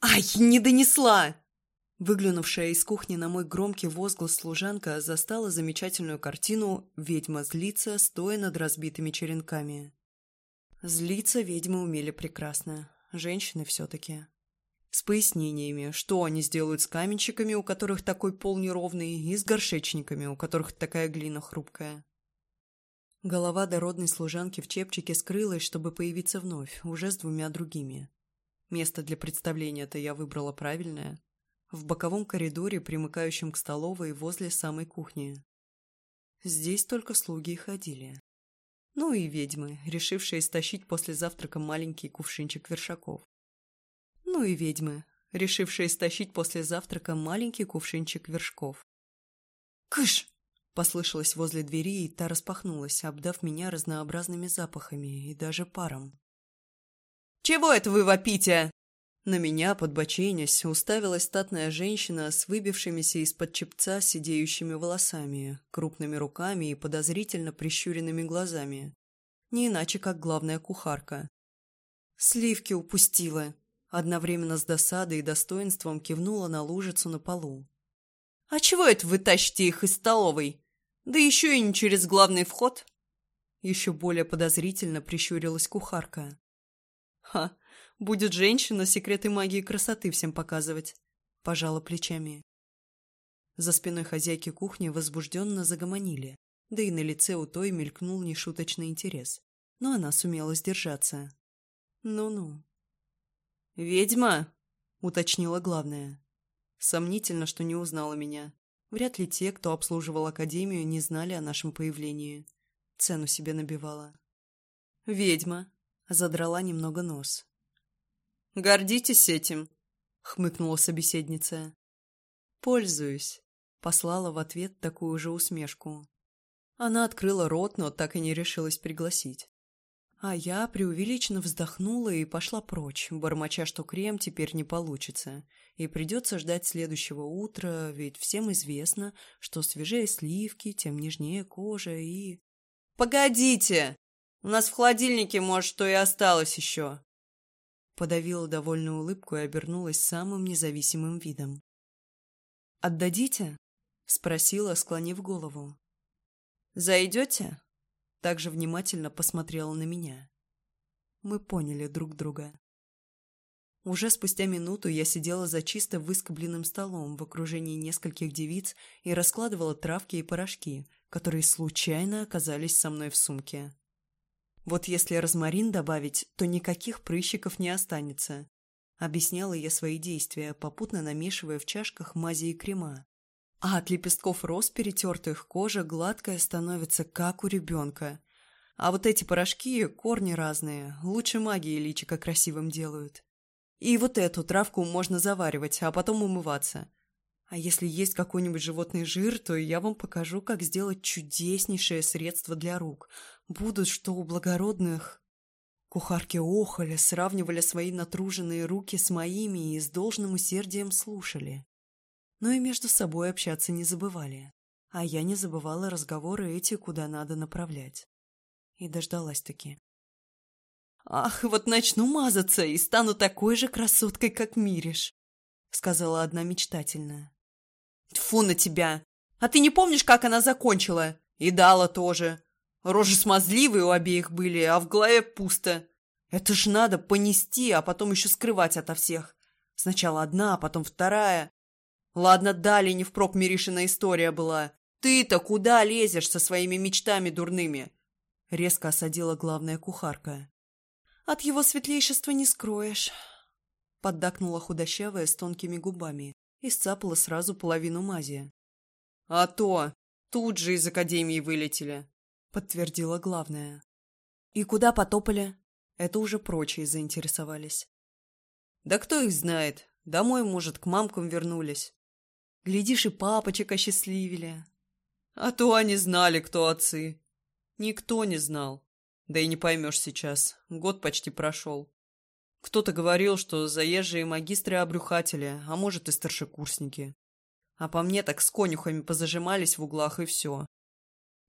«Ай, не донесла!» Выглянувшая из кухни на мой громкий возглас служанка застала замечательную картину «Ведьма злится, стоя над разбитыми черенками». Злиться ведьмы умели прекрасно. Женщины все-таки. С пояснениями, что они сделают с каменщиками, у которых такой пол неровный, и с горшечниками, у которых такая глина хрупкая. Голова дородной служанки в чепчике скрылась, чтобы появиться вновь, уже с двумя другими. Место для представления-то я выбрала правильное. В боковом коридоре, примыкающем к столовой, возле самой кухни. Здесь только слуги ходили. Ну и ведьмы, решившие стащить после завтрака маленький кувшинчик вершаков. Ну и ведьмы, решившие стащить после завтрака маленький кувшинчик вершков. «Кыш!» – послышалось возле двери, и та распахнулась, обдав меня разнообразными запахами и даже паром. Чего это вы вопите?» На меня, подбоченясь, уставилась статная женщина с выбившимися из-под чепца сидеющими волосами, крупными руками и подозрительно прищуренными глазами. Не иначе, как главная кухарка. «Сливки упустила!» Одновременно с досадой и достоинством кивнула на лужицу на полу. «А чего это вы тащите их из столовой? Да еще и не через главный вход!» Еще более подозрительно прищурилась кухарка. Ха, будет женщина секреты магии красоты всем показывать. Пожала плечами. За спиной хозяйки кухни возбужденно загомонили, да и на лице у той мелькнул нешуточный интерес. Но она сумела сдержаться. Ну-ну. «Ведьма!» — уточнила главная. Сомнительно, что не узнала меня. Вряд ли те, кто обслуживал Академию, не знали о нашем появлении. Цену себе набивала. «Ведьма!» Задрала немного нос. «Гордитесь этим», — хмыкнула собеседница. «Пользуюсь», — послала в ответ такую же усмешку. Она открыла рот, но так и не решилась пригласить. А я преувеличенно вздохнула и пошла прочь, бормоча, что крем теперь не получится, и придется ждать следующего утра, ведь всем известно, что свежее сливки, тем нежнее кожа и... «Погодите!» У нас в холодильнике, может, что и осталось еще. Подавила довольную улыбку и обернулась самым независимым видом. «Отдадите?» — спросила, склонив голову. «Зайдете?» — также внимательно посмотрела на меня. Мы поняли друг друга. Уже спустя минуту я сидела за чисто выскобленным столом в окружении нескольких девиц и раскладывала травки и порошки, которые случайно оказались со мной в сумке. Вот если розмарин добавить, то никаких прыщиков не останется. Объясняла я свои действия, попутно намешивая в чашках мази и крема. А от лепестков роз, перетертых кожа, гладкая становится, как у ребенка. А вот эти порошки, корни разные, лучше магии личика красивым делают. И вот эту травку можно заваривать, а потом умываться. А если есть какой-нибудь животный жир, то я вам покажу, как сделать чудеснейшее средство для рук будут, что у благородных. Кухарки охали, сравнивали свои натруженные руки с моими и с должным усердием слушали. Но ну и между собой общаться не забывали, а я не забывала разговоры эти, куда надо направлять. И дождалась таки. «Ах, вот начну мазаться и стану такой же красоткой, как Мириш», — сказала одна мечтательная. «Тьфу на тебя! А ты не помнишь, как она закончила? И Дала тоже. Рожи смазливые у обеих были, а в голове пусто. Это ж надо понести, а потом еще скрывать ото всех. Сначала одна, а потом вторая. Ладно, далее не впрок Миришина история была. Ты-то куда лезешь со своими мечтами дурными? Резко осадила главная кухарка. От его светлейшества не скроешь. Поддакнула худощавая с тонкими губами и сцапала сразу половину мази. А то! Тут же из академии вылетели подтвердила главная. «И куда потопали?» Это уже прочие заинтересовались. «Да кто их знает? Домой, может, к мамкам вернулись. Глядишь, и папочек осчастливили. А то они знали, кто отцы. Никто не знал. Да и не поймешь сейчас. Год почти прошел. Кто-то говорил, что заезжие магистры обрюхатели, а может и старшекурсники. А по мне так с конюхами позажимались в углах и все.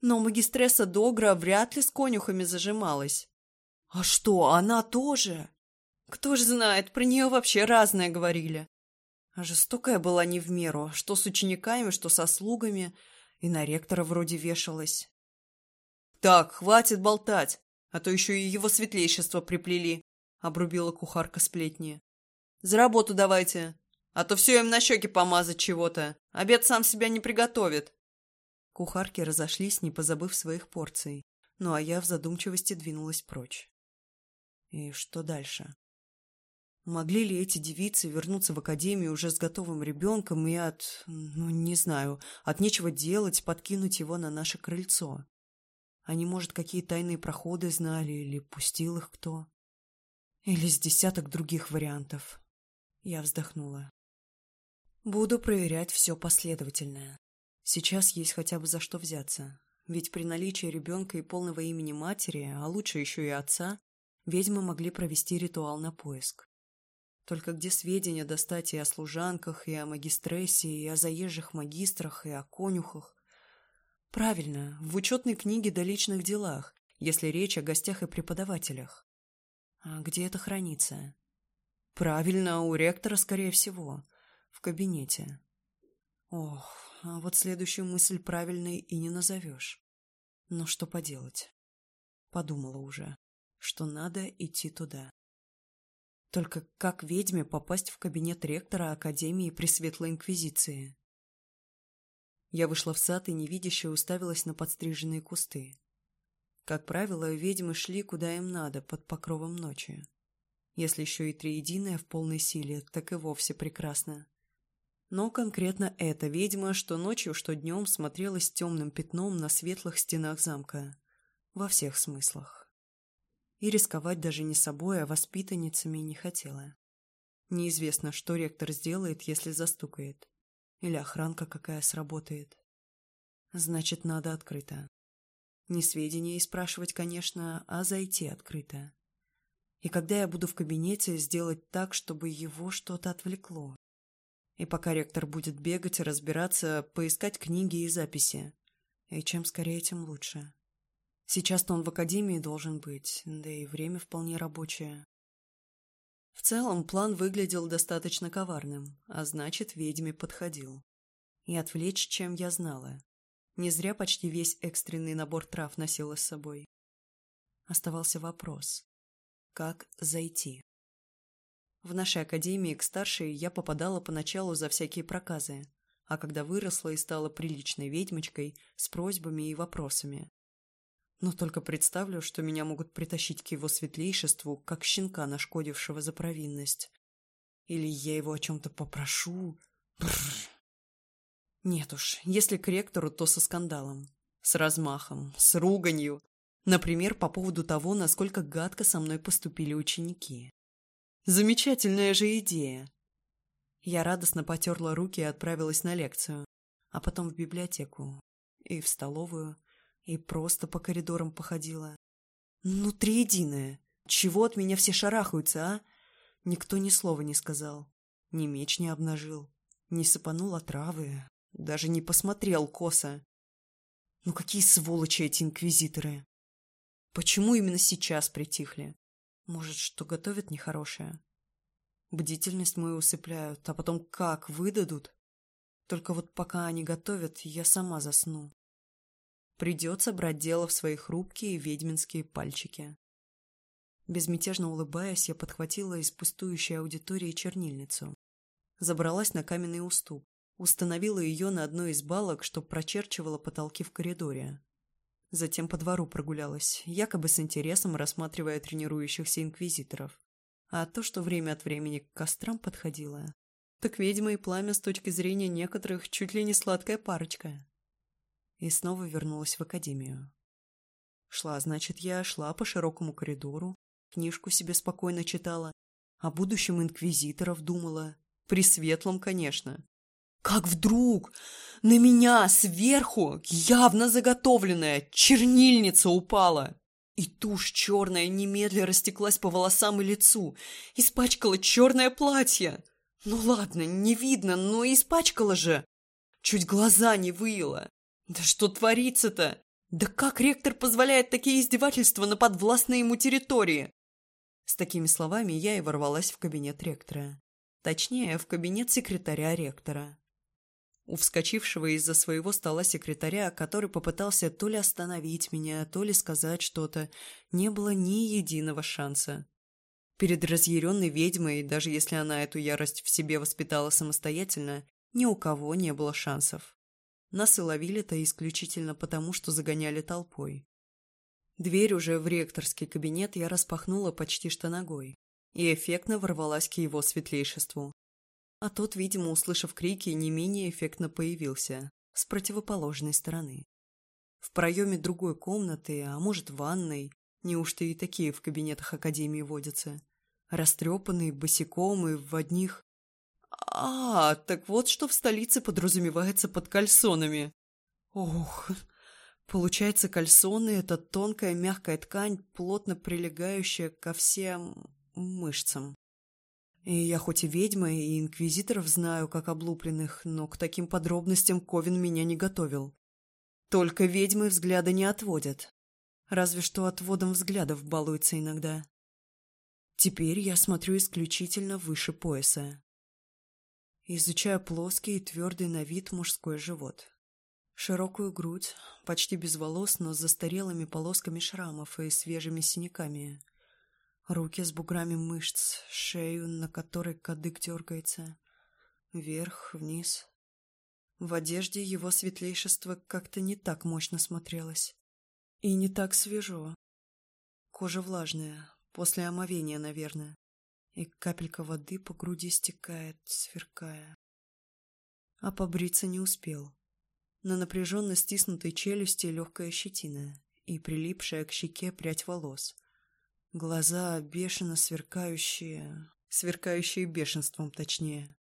Но магистресса Догра вряд ли с конюхами зажималась. А что, она тоже? Кто ж знает, про нее вообще разное говорили. Жестокая была не в меру, что с учениками, что со слугами, и на ректора вроде вешалась. «Так, хватит болтать, а то еще и его светлейшество приплели», — обрубила кухарка сплетни. «За работу давайте, а то все им на щеки помазать чего-то. Обед сам себя не приготовит». Кухарки разошлись, не позабыв своих порций, ну а я в задумчивости двинулась прочь. И что дальше? Могли ли эти девицы вернуться в академию уже с готовым ребенком и от... ну, не знаю, от нечего делать подкинуть его на наше крыльцо? Они, может, какие тайные проходы знали или пустил их кто? Или с десяток других вариантов. Я вздохнула. Буду проверять все последовательное. Сейчас есть хотя бы за что взяться. Ведь при наличии ребенка и полного имени матери, а лучше еще и отца, ведьмы могли провести ритуал на поиск. Только где сведения достать и о служанках, и о магистрессе, и о заезжих магистрах, и о конюхах? Правильно, в учетной книге до личных делах, если речь о гостях и преподавателях. А где это хранится? Правильно, у ректора, скорее всего. В кабинете. Ох, а вот следующую мысль правильной и не назовешь. Но что поделать? Подумала уже, что надо идти туда. Только как ведьме попасть в кабинет ректора Академии Пресветлой Инквизиции? Я вышла в сад и невидяще уставилась на подстриженные кусты. Как правило, ведьмы шли куда им надо, под покровом ночи. Если еще и триединая в полной силе, так и вовсе прекрасно. Но конкретно эта ведьма, что ночью, что днем смотрелась темным пятном на светлых стенах замка. Во всех смыслах. И рисковать даже не собой, а воспитанницами не хотела. Неизвестно, что ректор сделает, если застукает. Или охранка какая сработает. Значит, надо открыто. Не сведения и спрашивать, конечно, а зайти открыто. И когда я буду в кабинете, сделать так, чтобы его что-то отвлекло. И пока ректор будет бегать и разбираться, поискать книги и записи. И чем скорее, тем лучше. Сейчас-то он в академии должен быть, да и время вполне рабочее. В целом, план выглядел достаточно коварным, а значит, ведьме подходил. И отвлечь, чем я знала. Не зря почти весь экстренный набор трав носила с собой. Оставался вопрос. Как зайти? В нашей академии к старшей я попадала поначалу за всякие проказы, а когда выросла и стала приличной ведьмочкой с просьбами и вопросами. Но только представлю, что меня могут притащить к его светлейшеству, как щенка, нашкодившего за провинность. Или я его о чем-то попрошу. Бррр. Нет уж, если к ректору, то со скандалом. С размахом, с руганью. Например, по поводу того, насколько гадко со мной поступили ученики. Замечательная же идея!» Я радостно потерла руки и отправилась на лекцию, а потом в библиотеку, и в столовую, и просто по коридорам походила. «Ну, триединое! Чего от меня все шарахаются, а?» Никто ни слова не сказал, ни меч не обнажил, не сыпанул отравы, даже не посмотрел косо. Ну какие сволочи эти инквизиторы! Почему именно сейчас притихли? Может, что готовят нехорошее? Бдительность мою усыпляют, а потом как выдадут? Только вот пока они готовят, я сама засну. Придется брать дело в свои хрупкие ведьминские пальчики. Безмятежно улыбаясь, я подхватила из пустующей аудитории чернильницу. Забралась на каменный уступ, установила ее на одной из балок, что прочерчивала потолки в коридоре. Затем по двору прогулялась, якобы с интересом рассматривая тренирующихся инквизиторов. А то, что время от времени к кострам подходило, так ведьма и пламя с точки зрения некоторых чуть ли не сладкая парочка. И снова вернулась в академию. Шла, значит, я шла по широкому коридору, книжку себе спокойно читала, о будущем инквизиторов думала, при светлом, конечно. Как вдруг на меня сверху явно заготовленная чернильница упала. И тушь черная немедля растеклась по волосам и лицу, испачкала черное платье. Ну ладно, не видно, но испачкала же. Чуть глаза не выила. Да что творится-то? Да как ректор позволяет такие издевательства на подвластной ему территории? С такими словами я и ворвалась в кабинет ректора. Точнее, в кабинет секретаря ректора. Вскочившего из-за своего стола секретаря, который попытался то ли остановить меня, то ли сказать что-то, не было ни единого шанса. Перед разъяренной ведьмой, даже если она эту ярость в себе воспитала самостоятельно, ни у кого не было шансов. Нас и ловили-то исключительно потому, что загоняли толпой. Дверь уже в ректорский кабинет я распахнула почти что ногой и эффектно ворвалась к его светлейшеству а тот, видимо, услышав крики, не менее эффектно появился, с противоположной стороны. В проеме другой комнаты, а может ванной, неужто и такие в кабинетах Академии водятся, растрепанные, босиком и в одних... А, так вот что в столице подразумевается под кальсонами. Ох, получается, кальсоны — это тонкая мягкая ткань, плотно прилегающая ко всем мышцам. И я хоть и ведьма, и инквизиторов знаю, как облупленных, но к таким подробностям Ковин меня не готовил. Только ведьмы взгляда не отводят. Разве что отводом взглядов балуются иногда. Теперь я смотрю исключительно выше пояса. Изучаю плоский и твердый на вид мужской живот. Широкую грудь, почти без волос, но с застарелыми полосками шрамов и свежими синяками. Руки с буграми мышц, шею, на которой кадык дергается. Вверх, вниз. В одежде его светлейшество как-то не так мощно смотрелось. И не так свежо. Кожа влажная, после омовения, наверное. И капелька воды по груди стекает, сверкая. А побриться не успел. На напряженно стиснутой челюсти легкая щетина и прилипшая к щеке прядь волос. Глаза бешено сверкающие, сверкающие бешенством точнее.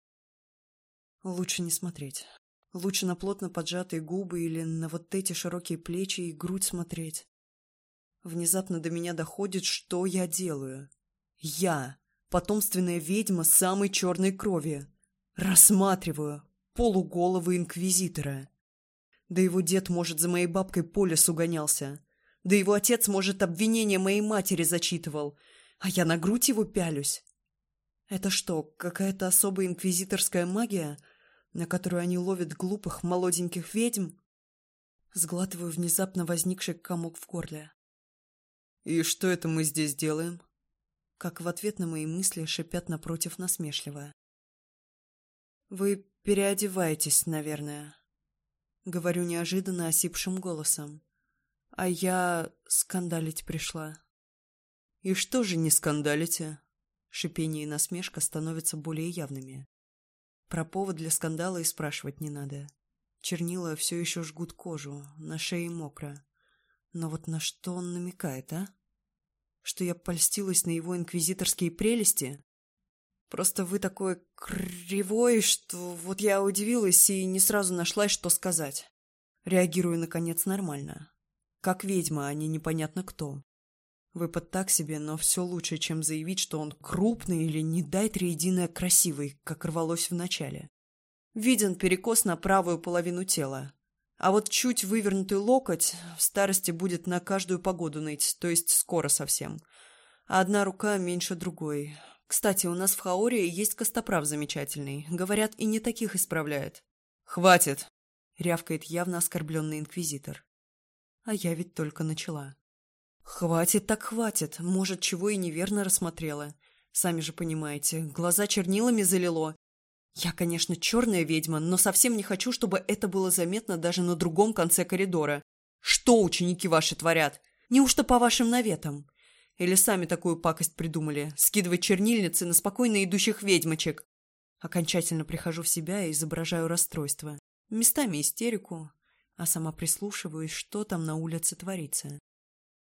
Лучше не смотреть. Лучше на плотно поджатые губы или на вот эти широкие плечи и грудь смотреть. Внезапно до меня доходит, что я делаю. Я, потомственная ведьма самой черной крови, рассматриваю полуголого инквизитора. Да его дед, может, за моей бабкой по лесу гонялся. Да его отец, может, обвинение моей матери зачитывал, а я на грудь его пялюсь. Это что, какая-то особая инквизиторская магия, на которую они ловят глупых молоденьких ведьм? Сглатываю внезапно возникший комок в горле. «И что это мы здесь делаем?» Как в ответ на мои мысли шипят напротив насмешливо. «Вы переодеваетесь, наверное», — говорю неожиданно осипшим голосом а я скандалить пришла. И что же не скандалите? Шипение и насмешка становятся более явными. Про повод для скандала и спрашивать не надо. Чернила все еще жгут кожу, на шее мокро. Но вот на что он намекает, а? Что я польстилась на его инквизиторские прелести? Просто вы такой кривой, что вот я удивилась и не сразу нашлась, что сказать. Реагирую, наконец, нормально. Как ведьма, а не непонятно кто. Выпад так себе, но все лучше, чем заявить, что он крупный или, не дай триединое, красивый, как рвалось в начале. Виден перекос на правую половину тела. А вот чуть вывернутый локоть в старости будет на каждую погоду ныть, то есть скоро совсем. А одна рука меньше другой. Кстати, у нас в Хаоре есть костоправ замечательный. Говорят, и не таких исправляет. «Хватит!» — рявкает явно оскорбленный инквизитор а я ведь только начала. «Хватит так хватит, может, чего и неверно рассмотрела. Сами же понимаете, глаза чернилами залило. Я, конечно, черная ведьма, но совсем не хочу, чтобы это было заметно даже на другом конце коридора. Что ученики ваши творят? Неужто по вашим наветам? Или сами такую пакость придумали, скидывать чернильницы на спокойно идущих ведьмочек?» Окончательно прихожу в себя и изображаю расстройство. Местами истерику, а сама прислушиваюсь, что там на улице творится.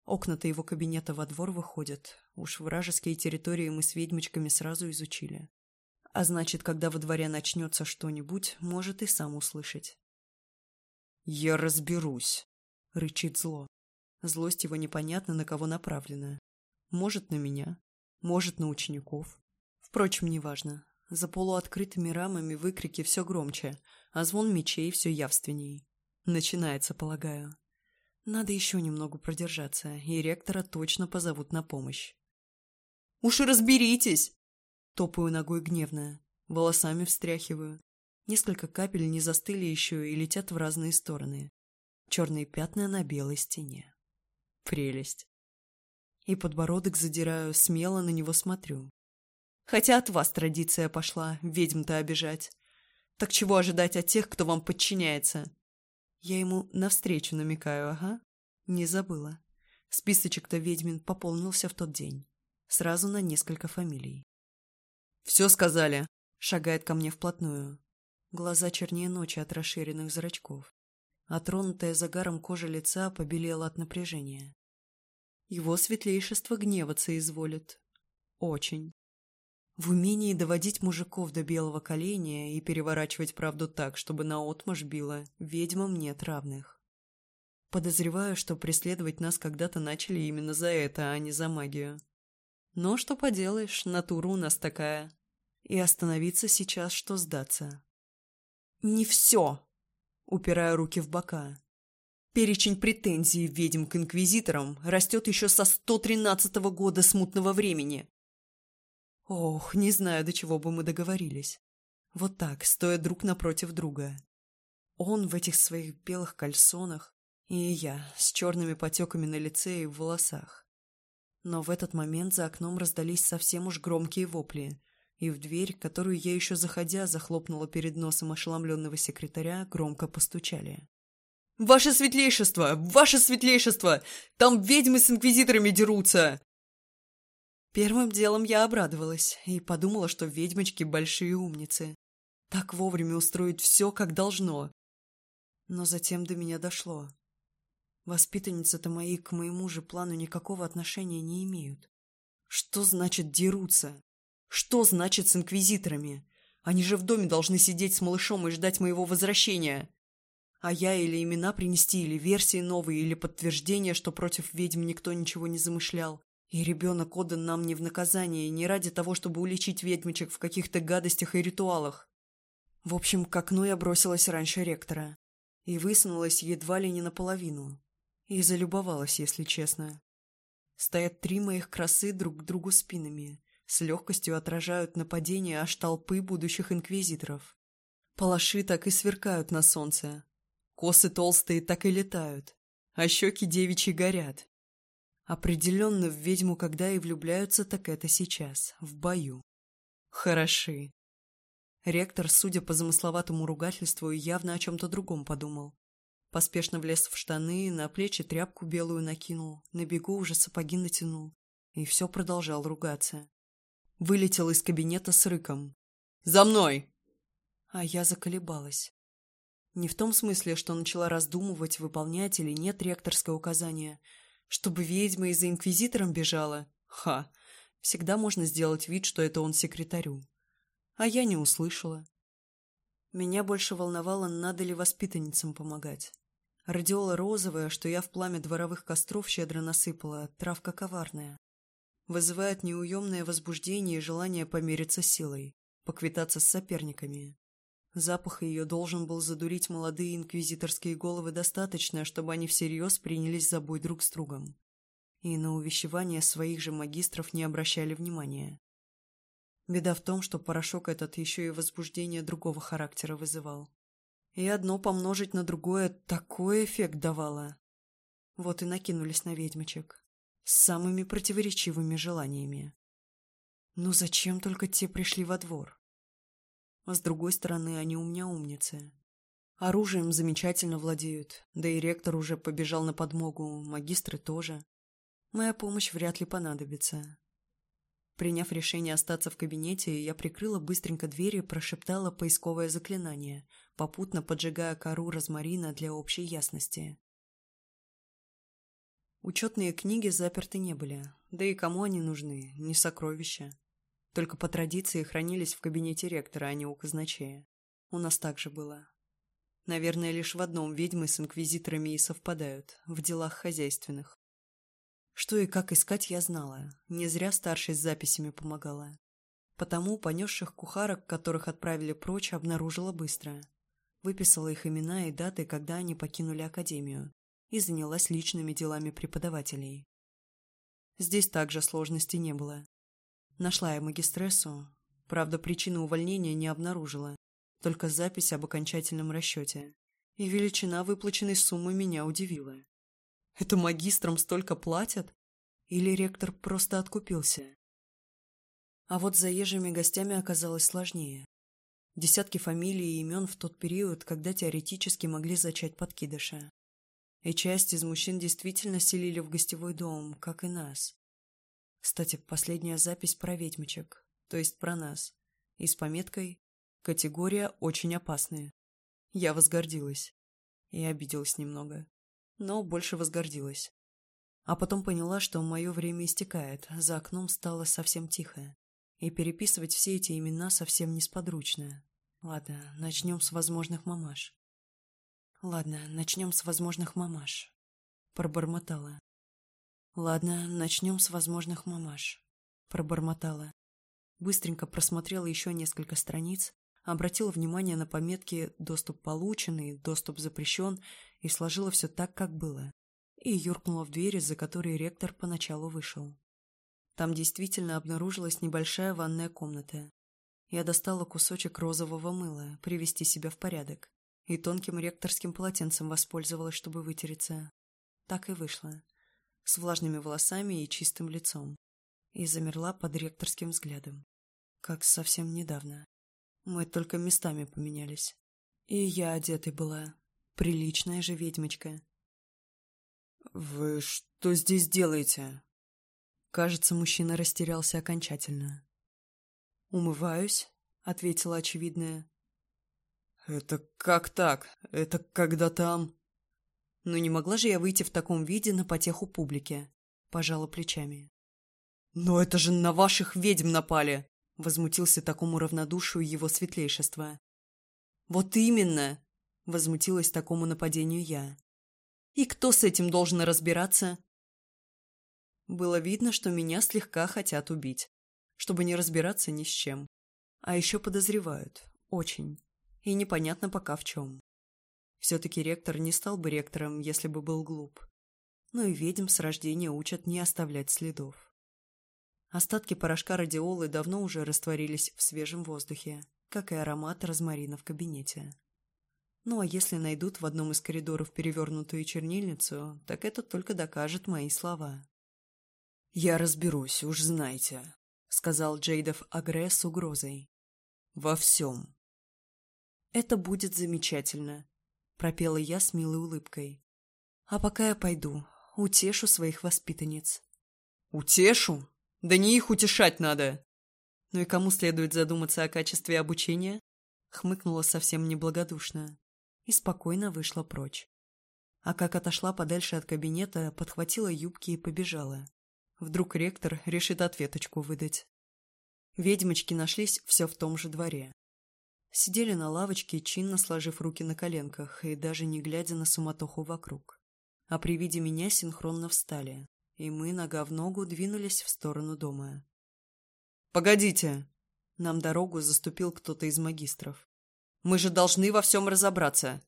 Окна-то его кабинета во двор выходят. Уж вражеские территории мы с ведьмочками сразу изучили. А значит, когда во дворе начнется что-нибудь, может и сам услышать. «Я разберусь», — рычит зло. Злость его непонятно на кого направлена. Может, на меня, может, на учеников. Впрочем, неважно. За полуоткрытыми рамами выкрики все громче, а звон мечей все явственней. Начинается, полагаю. Надо еще немного продержаться, и ректора точно позовут на помощь. «Уж и разберитесь!» Топаю ногой гневно, волосами встряхиваю. Несколько капель не застыли еще и летят в разные стороны. Черные пятна на белой стене. Прелесть. И подбородок задираю, смело на него смотрю. Хотя от вас традиция пошла, ведьм-то обижать. Так чего ожидать от тех, кто вам подчиняется? Я ему навстречу намекаю, ага. Не забыла. Списочек-то ведьмин пополнился в тот день. Сразу на несколько фамилий. «Все сказали!» — шагает ко мне вплотную. Глаза чернее ночи от расширенных зрачков. Отронутая загаром кожа лица побелела от напряжения. Его светлейшество гневаться изволит. Очень в умении доводить мужиков до белого коленя и переворачивать правду так, чтобы наотмашь била, ведьмам нет равных. Подозреваю, что преследовать нас когда-то начали именно за это, а не за магию. Но что поделаешь, натура у нас такая. И остановиться сейчас, что сдаться. «Не все!» — упирая руки в бока. Перечень претензий ведьм к инквизиторам растет еще со 113 -го года смутного времени. Ох, не знаю, до чего бы мы договорились. Вот так, стоя друг напротив друга. Он в этих своих белых кальсонах, и я с черными потеками на лице и в волосах. Но в этот момент за окном раздались совсем уж громкие вопли, и в дверь, которую я еще заходя захлопнула перед носом ошеломленного секретаря, громко постучали. «Ваше светлейшество! Ваше светлейшество! Там ведьмы с инквизиторами дерутся!» Первым делом я обрадовалась и подумала, что ведьмочки большие умницы. Так вовремя устроить все, как должно. Но затем до меня дошло. Воспитанницы-то мои к моему же плану никакого отношения не имеют. Что значит дерутся? Что значит с инквизиторами? Они же в доме должны сидеть с малышом и ждать моего возвращения. А я или имена принести, или версии новые, или подтверждение, что против ведьм никто ничего не замышлял. И ребенок отдан нам не в наказание, не ради того, чтобы уличить ведьмочек в каких-то гадостях и ритуалах. В общем, к окну я бросилась раньше ректора. И высунулась едва ли не наполовину. И залюбовалась, если честно. Стоят три моих красы друг к другу спинами. С легкостью отражают нападение аж толпы будущих инквизиторов. Палаши так и сверкают на солнце. Косы толстые так и летают. А щеки девичьи горят. Определенно в ведьму, когда и влюбляются, так это сейчас, в бою. Хороши. Ректор, судя по замысловатому ругательству, явно о чем-то другом подумал. Поспешно влез в штаны, на плечи тряпку белую накинул, на бегу уже сапоги натянул. И все продолжал ругаться. Вылетел из кабинета с рыком. «За мной!» А я заколебалась. Не в том смысле, что начала раздумывать, выполнять или нет ректорское указание – чтобы ведьма и за инквизитором бежала. Ха, всегда можно сделать вид, что это он секретарю. А я не услышала. Меня больше волновало, надо ли воспитанницам помогать. Радиола розовая, что я в пламя дворовых костров щедро насыпала, травка коварная. Вызывает неуемное возбуждение и желание помериться силой, поквитаться с соперниками. Запах ее должен был задурить молодые инквизиторские головы достаточно, чтобы они всерьез принялись за бой друг с другом. И на увещевания своих же магистров не обращали внимания. Беда в том, что порошок этот еще и возбуждение другого характера вызывал. И одно помножить на другое такой эффект давало. Вот и накинулись на ведьмочек. С самыми противоречивыми желаниями. Но зачем только те пришли во двор? а с другой стороны они у меня умницы. Оружием замечательно владеют, да и ректор уже побежал на подмогу, магистры тоже. Моя помощь вряд ли понадобится. Приняв решение остаться в кабинете, я прикрыла быстренько двери и прошептала поисковое заклинание, попутно поджигая кору розмарина для общей ясности. Учетные книги заперты не были, да и кому они нужны, не сокровища. Только по традиции хранились в кабинете ректора, а не у казначея. У нас также было. Наверное, лишь в одном ведьмы с инквизиторами и совпадают, в делах хозяйственных. Что и как искать я знала, не зря старшей с записями помогала. Потому понесших кухарок, которых отправили прочь, обнаружила быстро. Выписала их имена и даты, когда они покинули академию, и занялась личными делами преподавателей. Здесь также сложностей не было. Нашла я магистрессу. Правда, причину увольнения не обнаружила. Только запись об окончательном расчете. И величина выплаченной суммы меня удивила. Это магистрам столько платят? Или ректор просто откупился? А вот за ежими гостями оказалось сложнее. Десятки фамилий и имен в тот период, когда теоретически могли зачать подкидыша. И часть из мужчин действительно селили в гостевой дом, как и нас. Кстати, последняя запись про ведьмочек, то есть про нас. И с пометкой «Категория очень опасная». Я возгордилась. И обиделась немного. Но больше возгордилась. А потом поняла, что мое время истекает, за окном стало совсем тихо. И переписывать все эти имена совсем несподручно. Ладно, начнем с возможных мамаш. Ладно, начнем с возможных мамаш. Пробормотала ладно начнем с возможных мамаш пробормотала. Быстренько просмотрела еще несколько страниц обратила внимание на пометки доступ полученный доступ запрещен и сложила все так как было и юркнула в двери, за которой ректор поначалу вышел. Там действительно обнаружилась небольшая ванная комната. Я достала кусочек розового мыла привести себя в порядок и тонким ректорским полотенцем воспользовалась чтобы вытереться. Так и вышло с влажными волосами и чистым лицом, и замерла под ректорским взглядом. Как совсем недавно. Мы только местами поменялись. И я одетой была. Приличная же ведьмочка. «Вы что здесь делаете?» Кажется, мужчина растерялся окончательно. «Умываюсь», — ответила очевидная. «Это как так? Это когда там...» Но не могла же я выйти в таком виде на потеху публике. Пожала плечами. «Но это же на ваших ведьм напали!» Возмутился такому равнодушию его светлейшество. «Вот именно!» Возмутилась такому нападению я. «И кто с этим должен разбираться?» Было видно, что меня слегка хотят убить, чтобы не разбираться ни с чем. А еще подозревают. Очень. И непонятно пока в чем. Все-таки ректор не стал бы ректором, если бы был глуп. Ну и ведьм с рождения учат не оставлять следов. Остатки порошка радиолы давно уже растворились в свежем воздухе, как и аромат розмарина в кабинете. Ну а если найдут в одном из коридоров перевернутую чернильницу, так это только докажет мои слова. «Я разберусь, уж знаете, — сказал Джейдов Агре с угрозой. «Во всем». «Это будет замечательно», пропела я с милой улыбкой. А пока я пойду, утешу своих воспитанниц. Утешу? Да не их утешать надо. Ну и кому следует задуматься о качестве обучения? Хмыкнула совсем неблагодушно и спокойно вышла прочь. А как отошла подальше от кабинета, подхватила юбки и побежала. Вдруг ректор решит ответочку выдать. Ведьмочки нашлись все в том же дворе сидели на лавочке, чинно сложив руки на коленках и даже не глядя на суматоху вокруг. А при виде меня синхронно встали, и мы, нога в ногу, двинулись в сторону дома. «Погодите!» Нам дорогу заступил кто-то из магистров. «Мы же должны во всем разобраться!»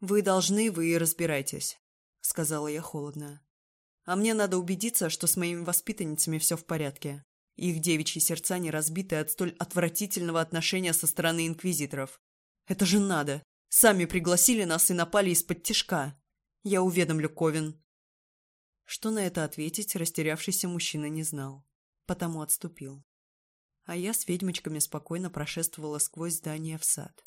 «Вы должны, вы и разбирайтесь», — сказала я холодно. «А мне надо убедиться, что с моими воспитанницами все в порядке. Их девичьи сердца не разбиты от столь отвратительного отношения со стороны инквизиторов. Это же надо. Сами пригласили нас и напали из-под тишка. Я уведомлю Ковен. Что на это ответить, растерявшийся мужчина не знал. Потому отступил. А я с ведьмочками спокойно прошествовала сквозь здание в сад.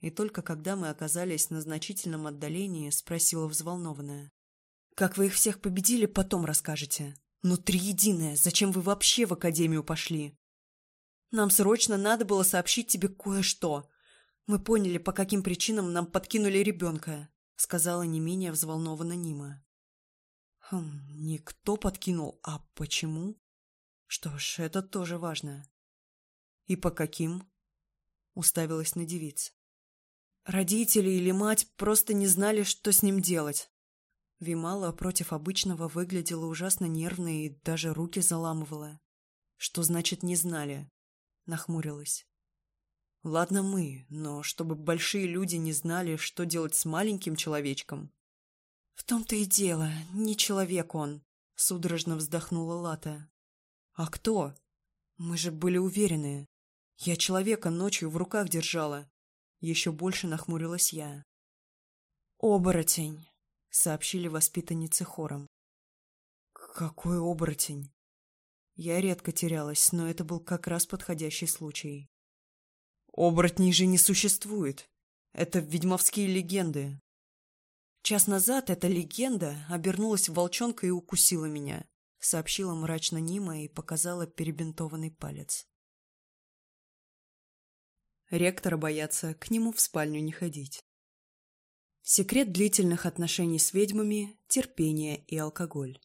И только когда мы оказались на значительном отдалении, спросила взволнованная. «Как вы их всех победили, потом расскажете». Ну триединое, зачем вы вообще в академию пошли? Нам срочно надо было сообщить тебе кое-что. Мы поняли, по каким причинам нам подкинули ребенка, сказала не менее взволнованно Нима. Хм, не подкинул, а почему? Что ж, это тоже важно. И по каким? Уставилась на девиц. Родители или мать просто не знали, что с ним делать. Вимала против обычного выглядела ужасно нервной и даже руки заламывала. «Что значит не знали?» – нахмурилась. «Ладно мы, но чтобы большие люди не знали, что делать с маленьким человечком». «В том-то и дело, не человек он», – судорожно вздохнула Лата. «А кто? Мы же были уверены. Я человека ночью в руках держала». Еще больше нахмурилась я. «Оборотень» сообщили воспитанницы хором. Какой оборотень! Я редко терялась, но это был как раз подходящий случай. Оборотней же не существует. Это ведьмовские легенды. Час назад эта легенда обернулась в волчонка и укусила меня, сообщила мрачно Нима и показала перебинтованный палец. Ректора бояться, к нему в спальню не ходить. Секрет длительных отношений с ведьмами – терпение и алкоголь.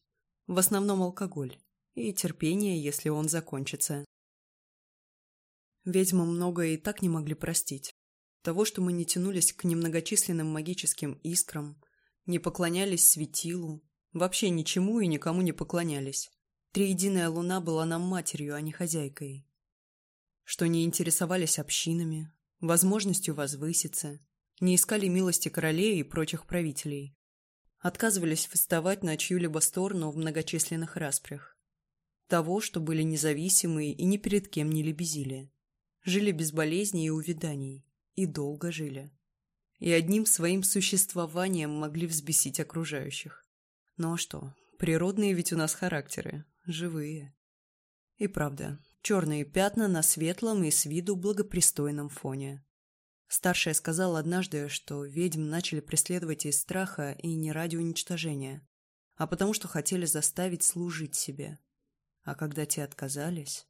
В основном алкоголь. И терпение, если он закончится. Ведьмы многое и так не могли простить. Того, что мы не тянулись к немногочисленным магическим искрам, не поклонялись светилу, вообще ничему и никому не поклонялись. Триединая луна была нам матерью, а не хозяйкой. Что не интересовались общинами, возможностью возвыситься, не искали милости королей и прочих правителей, отказывались вставать на чью-либо сторону в многочисленных распрях, того, что были независимые и ни перед кем не лебезили, жили без болезней и увиданий, и долго жили. И одним своим существованием могли взбесить окружающих. Ну а что, природные ведь у нас характеры, живые. И правда, черные пятна на светлом и с виду благопристойном фоне – Старшая сказала однажды, что ведьм начали преследовать из страха и не ради уничтожения, а потому что хотели заставить служить себе. А когда те отказались,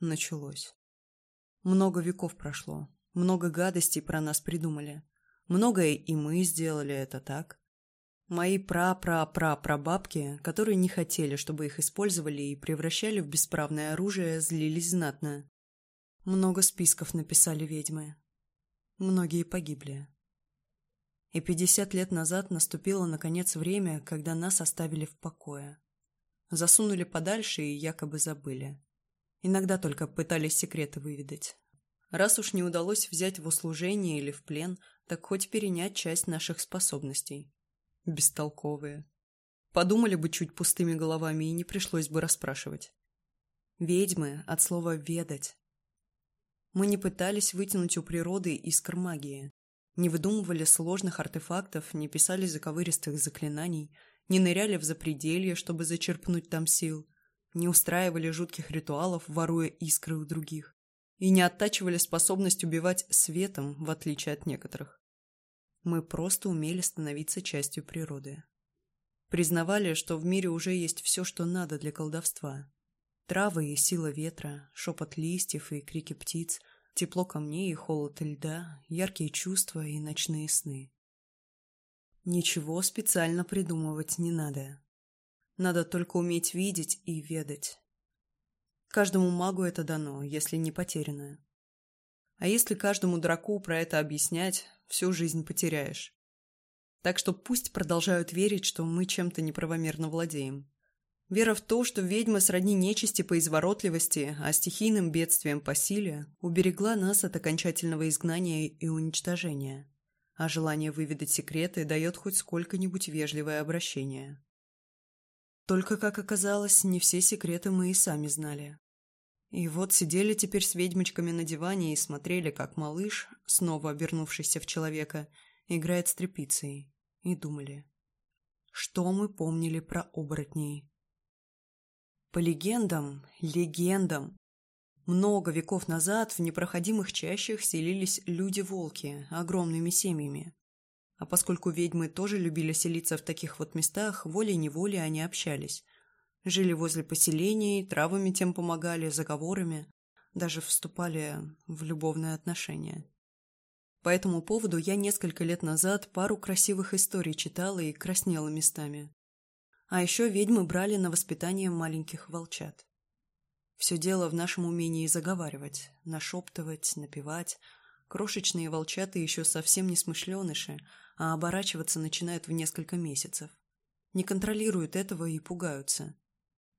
началось. Много веков прошло, много гадостей про нас придумали. Многое и мы сделали это так. Мои пра-пра-пра-прабабки, которые не хотели, чтобы их использовали и превращали в бесправное оружие, злились знатно. Много списков написали ведьмы, многие погибли. И 50 лет назад наступило, наконец, время, когда нас оставили в покое. Засунули подальше и якобы забыли. Иногда только пытались секреты выведать. Раз уж не удалось взять в услужение или в плен, так хоть перенять часть наших способностей. Бестолковые. Подумали бы чуть пустыми головами и не пришлось бы расспрашивать. Ведьмы, от слова «ведать», мы не пытались вытянуть у природы искр магии, не выдумывали сложных артефактов, не писали заковыристых заклинаний, не ныряли в запределье, чтобы зачерпнуть там сил, не устраивали жутких ритуалов, воруя искры у других, и не оттачивали способность убивать светом, в отличие от некоторых. Мы просто умели становиться частью природы. Признавали, что в мире уже есть все, что надо для колдовства, Травы и сила ветра, шепот листьев и крики птиц, тепло камней и холод льда, яркие чувства и ночные сны. Ничего специально придумывать не надо. Надо только уметь видеть и ведать. Каждому магу это дано, если не потерянное. А если каждому драку про это объяснять, всю жизнь потеряешь. Так что пусть продолжают верить, что мы чем-то неправомерно владеем. Вера в то, что ведьма сродни нечисти по изворотливости, а стихийным бедствием по силе, уберегла нас от окончательного изгнания и уничтожения. А желание выведать секреты дает хоть сколько-нибудь вежливое обращение. Только, как оказалось, не все секреты мы и сами знали. И вот сидели теперь с ведьмочками на диване и смотрели, как малыш, снова обернувшийся в человека, играет с тряпицей, и думали, что мы помнили про оборотней. По легендам, легендам, много веков назад в непроходимых чащах селились люди-волки огромными семьями. А поскольку ведьмы тоже любили селиться в таких вот местах, волей-неволей они общались. Жили возле поселений, травами тем помогали, заговорами, даже вступали в любовные отношения. По этому поводу я несколько лет назад пару красивых историй читала и краснела местами. А еще ведьмы брали на воспитание маленьких волчат. Все дело в нашем умении заговаривать, нашептывать, напевать. Крошечные волчаты еще совсем не смышленыши, а оборачиваться начинают в несколько месяцев. Не контролируют этого и пугаются.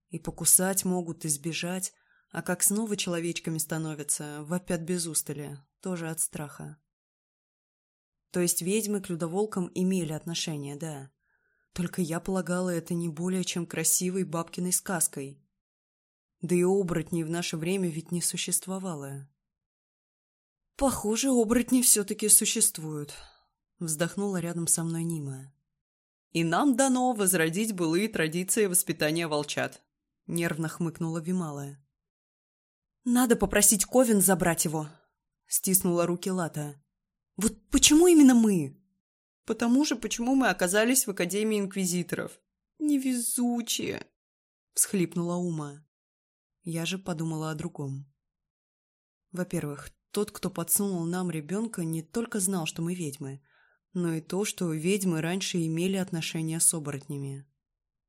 И покусать могут, и сбежать, а как снова человечками становятся, вопят без устали, тоже от страха. То есть ведьмы к людоволкам имели отношение, да. Только я полагала это не более чем красивой бабкиной сказкой. Да и оборотней в наше время ведь не существовало. «Похоже, оборотни все-таки существуют», — вздохнула рядом со мной Нима. «И нам дано возродить былые традиции воспитания волчат», — нервно хмыкнула Вималая. «Надо попросить Ковен забрать его», — стиснула руки Лата. «Вот почему именно мы?» Потому же, почему мы оказались в Академии Инквизиторов. Невезучие!» — всхлипнула Ума. Я же подумала о другом. Во-первых, тот, кто подсунул нам ребенка, не только знал, что мы ведьмы, но и то, что ведьмы раньше имели отношения с оборотнями.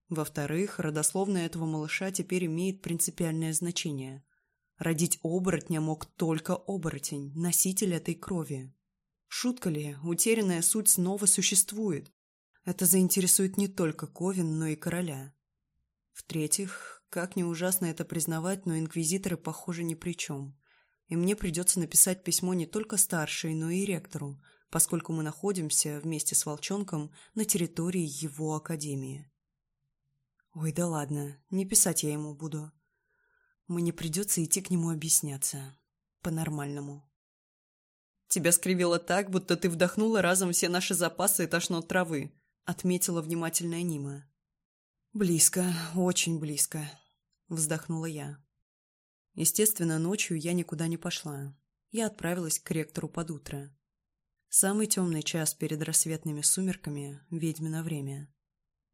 Во-вторых, родословная этого малыша теперь имеет принципиальное значение. Родить оборотня мог только оборотень, носитель этой крови. Шутка ли, утерянная суть снова существует. Это заинтересует не только Ковен, но и короля. В-третьих, как не ужасно это признавать, но инквизиторы, похоже, ни при чем. И мне придется написать письмо не только старшей, но и ректору, поскольку мы находимся вместе с Волчонком на территории его академии. Ой, да ладно, не писать я ему буду. Мне придется идти к нему объясняться. По-нормальному. Тебя скривило так, будто ты вдохнула разом все наши запасы этажной травы», — отметила внимательная Нима. «Близко, очень близко», — вздохнула я. Естественно, ночью я никуда не пошла. Я отправилась к ректору под утро. Самый темный час перед рассветными сумерками — ведьмино время.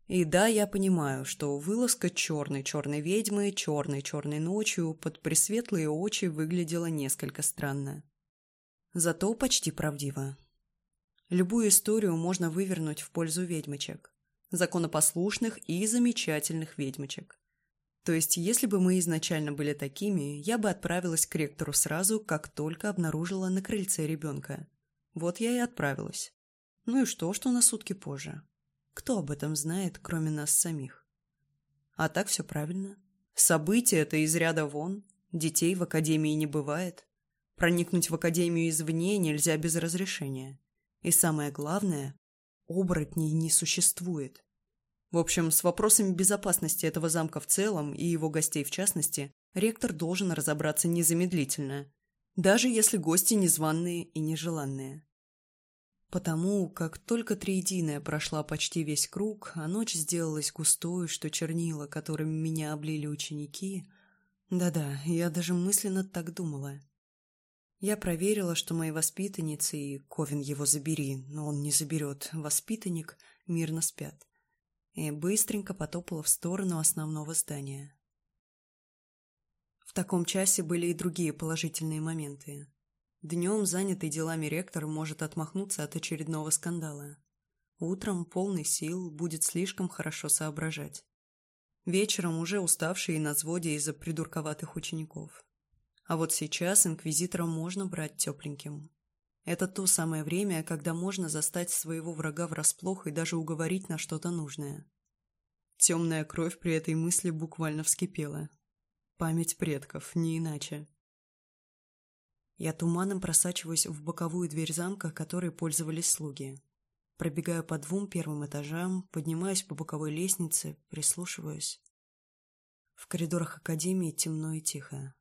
И да, я понимаю, что вылазка черной-черной ведьмы черной-черной ночью под пресветлые очи выглядела несколько странно зато почти правдиво. Любую историю можно вывернуть в пользу ведьмочек, законопослушных и замечательных ведьмочек. То есть, если бы мы изначально были такими, я бы отправилась к ректору сразу, как только обнаружила на крыльце ребенка. Вот я и отправилась. Ну и что, что на сутки позже? Кто об этом знает, кроме нас самих? А так все правильно. События это из ряда вон. Детей в академии не бывает. Проникнуть в Академию извне нельзя без разрешения. И самое главное, оборотней не существует. В общем, с вопросами безопасности этого замка в целом и его гостей в частности, ректор должен разобраться незамедлительно, даже если гости незваные и нежеланные. Потому как только Триединая прошла почти весь круг, а ночь сделалась густой, что чернила, которыми меня облили ученики... Да-да, я даже мысленно так думала. Я проверила, что мои воспитанницы и Ковин его забери, но он не заберет, воспитанник мирно спят. И быстренько потопала в сторону основного здания. В таком часе были и другие положительные моменты. Днем занятый делами ректор может отмахнуться от очередного скандала. Утром полный сил будет слишком хорошо соображать. Вечером уже уставший и на взводе из-за придурковатых учеников. А вот сейчас инквизитора можно брать тепленьким. Это то самое время, когда можно застать своего врага врасплох и даже уговорить на что-то нужное. Темная кровь при этой мысли буквально вскипела. Память предков, не иначе. Я туманом просачиваюсь в боковую дверь замка, которой пользовались слуги. Пробегаю по двум первым этажам, поднимаюсь по боковой лестнице, прислушиваюсь. В коридорах академии темно и тихо.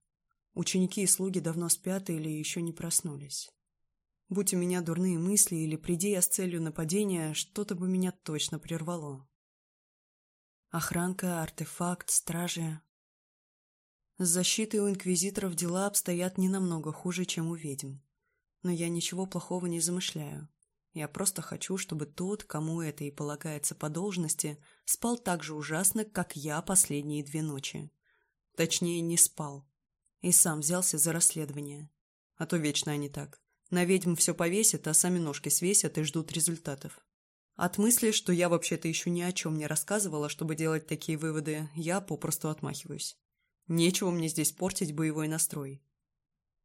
Ученики и слуги давно спят или еще не проснулись. Будь у меня дурные мысли или приди я с целью нападения, что-то бы меня точно прервало. Охранка, артефакт, стражи. С защитой у инквизиторов дела обстоят не намного хуже, чем у ведьм. Но я ничего плохого не замышляю. Я просто хочу, чтобы тот, кому это и полагается по должности, спал так же ужасно, как я последние две ночи. Точнее, не спал, и сам взялся за расследование. А то вечно они так. На ведьму все повесят, а сами ножки свесят и ждут результатов. От мысли, что я вообще-то еще ни о чем не рассказывала, чтобы делать такие выводы, я попросту отмахиваюсь. Нечего мне здесь портить боевой настрой.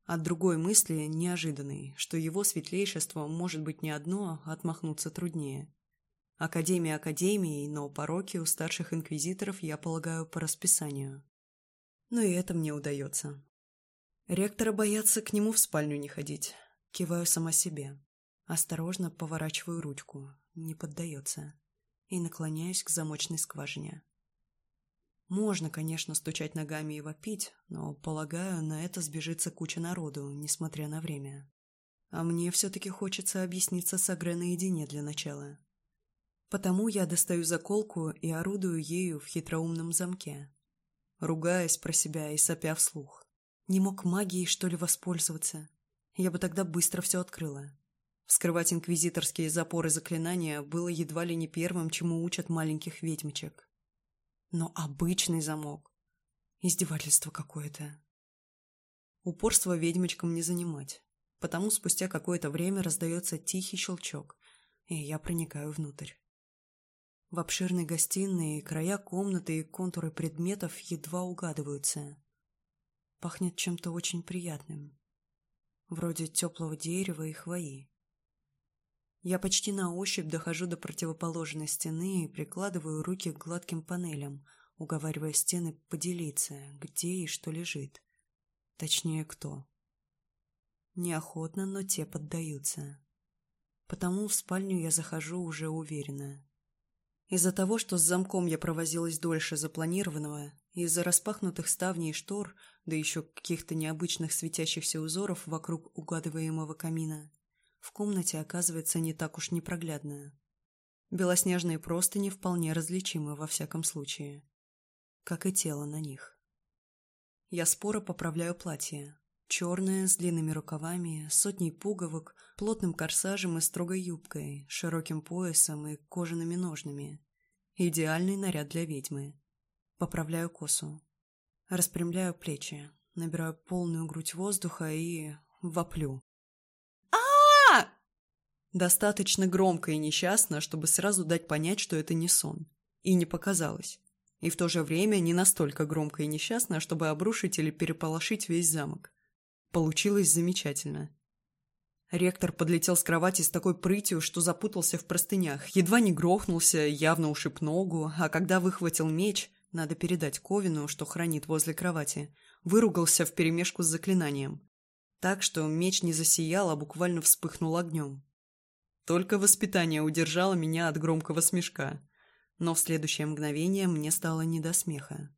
От другой мысли, неожиданной, что его светлейшество может быть не одно, а отмахнуться труднее. Академия академией, но пороки у старших инквизиторов я полагаю по расписанию. Но и это мне удается. Ректора боятся к нему в спальню не ходить. Киваю сама себе. Осторожно поворачиваю ручку. Не поддается. И наклоняюсь к замочной скважине. Можно, конечно, стучать ногами и вопить, но, полагаю, на это сбежится куча народу, несмотря на время. А мне все-таки хочется объясниться с Агре наедине для начала. Потому я достаю заколку и орудую ею в хитроумном замке, ругаясь про себя и сопя вслух. Не мог магией, что ли, воспользоваться? Я бы тогда быстро все открыла. Вскрывать инквизиторские запоры заклинания было едва ли не первым, чему учат маленьких ведьмочек. Но обычный замок. Издевательство какое-то. Упорство ведьмочкам не занимать. Потому спустя какое-то время раздается тихий щелчок, и я проникаю внутрь. В обширной гостиной края комнаты и контуры предметов едва угадываются пахнет чем-то очень приятным, вроде теплого дерева и хвои. Я почти на ощупь дохожу до противоположной стены и прикладываю руки к гладким панелям, уговаривая стены поделиться, где и что лежит. Точнее, кто. Неохотно, но те поддаются. Потому в спальню я захожу уже уверенно. Из-за того, что с замком я провозилась дольше запланированного, из-за распахнутых ставней и штор, да еще каких-то необычных светящихся узоров вокруг угадываемого камина, в комнате оказывается не так уж непроглядная. Белоснежные простыни вполне различимы во всяком случае. Как и тело на них. Я споро поправляю платье. Черное, с длинными рукавами, сотней пуговок, плотным корсажем и строгой юбкой, широким поясом и кожаными ножными. Идеальный наряд для ведьмы. Поправляю косу. Распрямляю плечи. Набираю полную грудь воздуха и воплю. а Достаточно громко и несчастно, чтобы сразу дать понять, что это не сон. И не показалось. И в то же время не настолько громко и несчастно, чтобы обрушить или переполошить весь замок. Получилось замечательно. Ректор подлетел с кровати с такой прытью, что запутался в простынях, едва не грохнулся, явно ушиб ногу, а когда выхватил меч, надо передать Ковину, что хранит возле кровати. Выругался вперемешку с заклинанием. Так что меч не засиял, а буквально вспыхнул огнем. Только воспитание удержало меня от громкого смешка. Но в следующее мгновение мне стало не до смеха.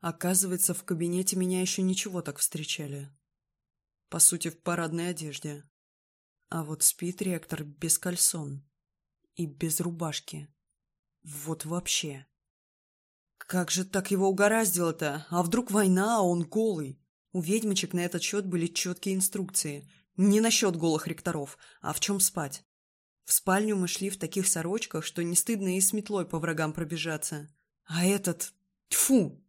Оказывается, в кабинете меня еще ничего так встречали. По сути, в парадной одежде. А вот спит ректор без кальсон. И без рубашки. Вот вообще. Как же так его угораздило-то? А вдруг война, а он голый? У ведьмочек на этот счет были четкие инструкции. Не насчет голых ректоров, а в чем спать. В спальню мы шли в таких сорочках, что не стыдно и с метлой по врагам пробежаться. А этот... Тьфу!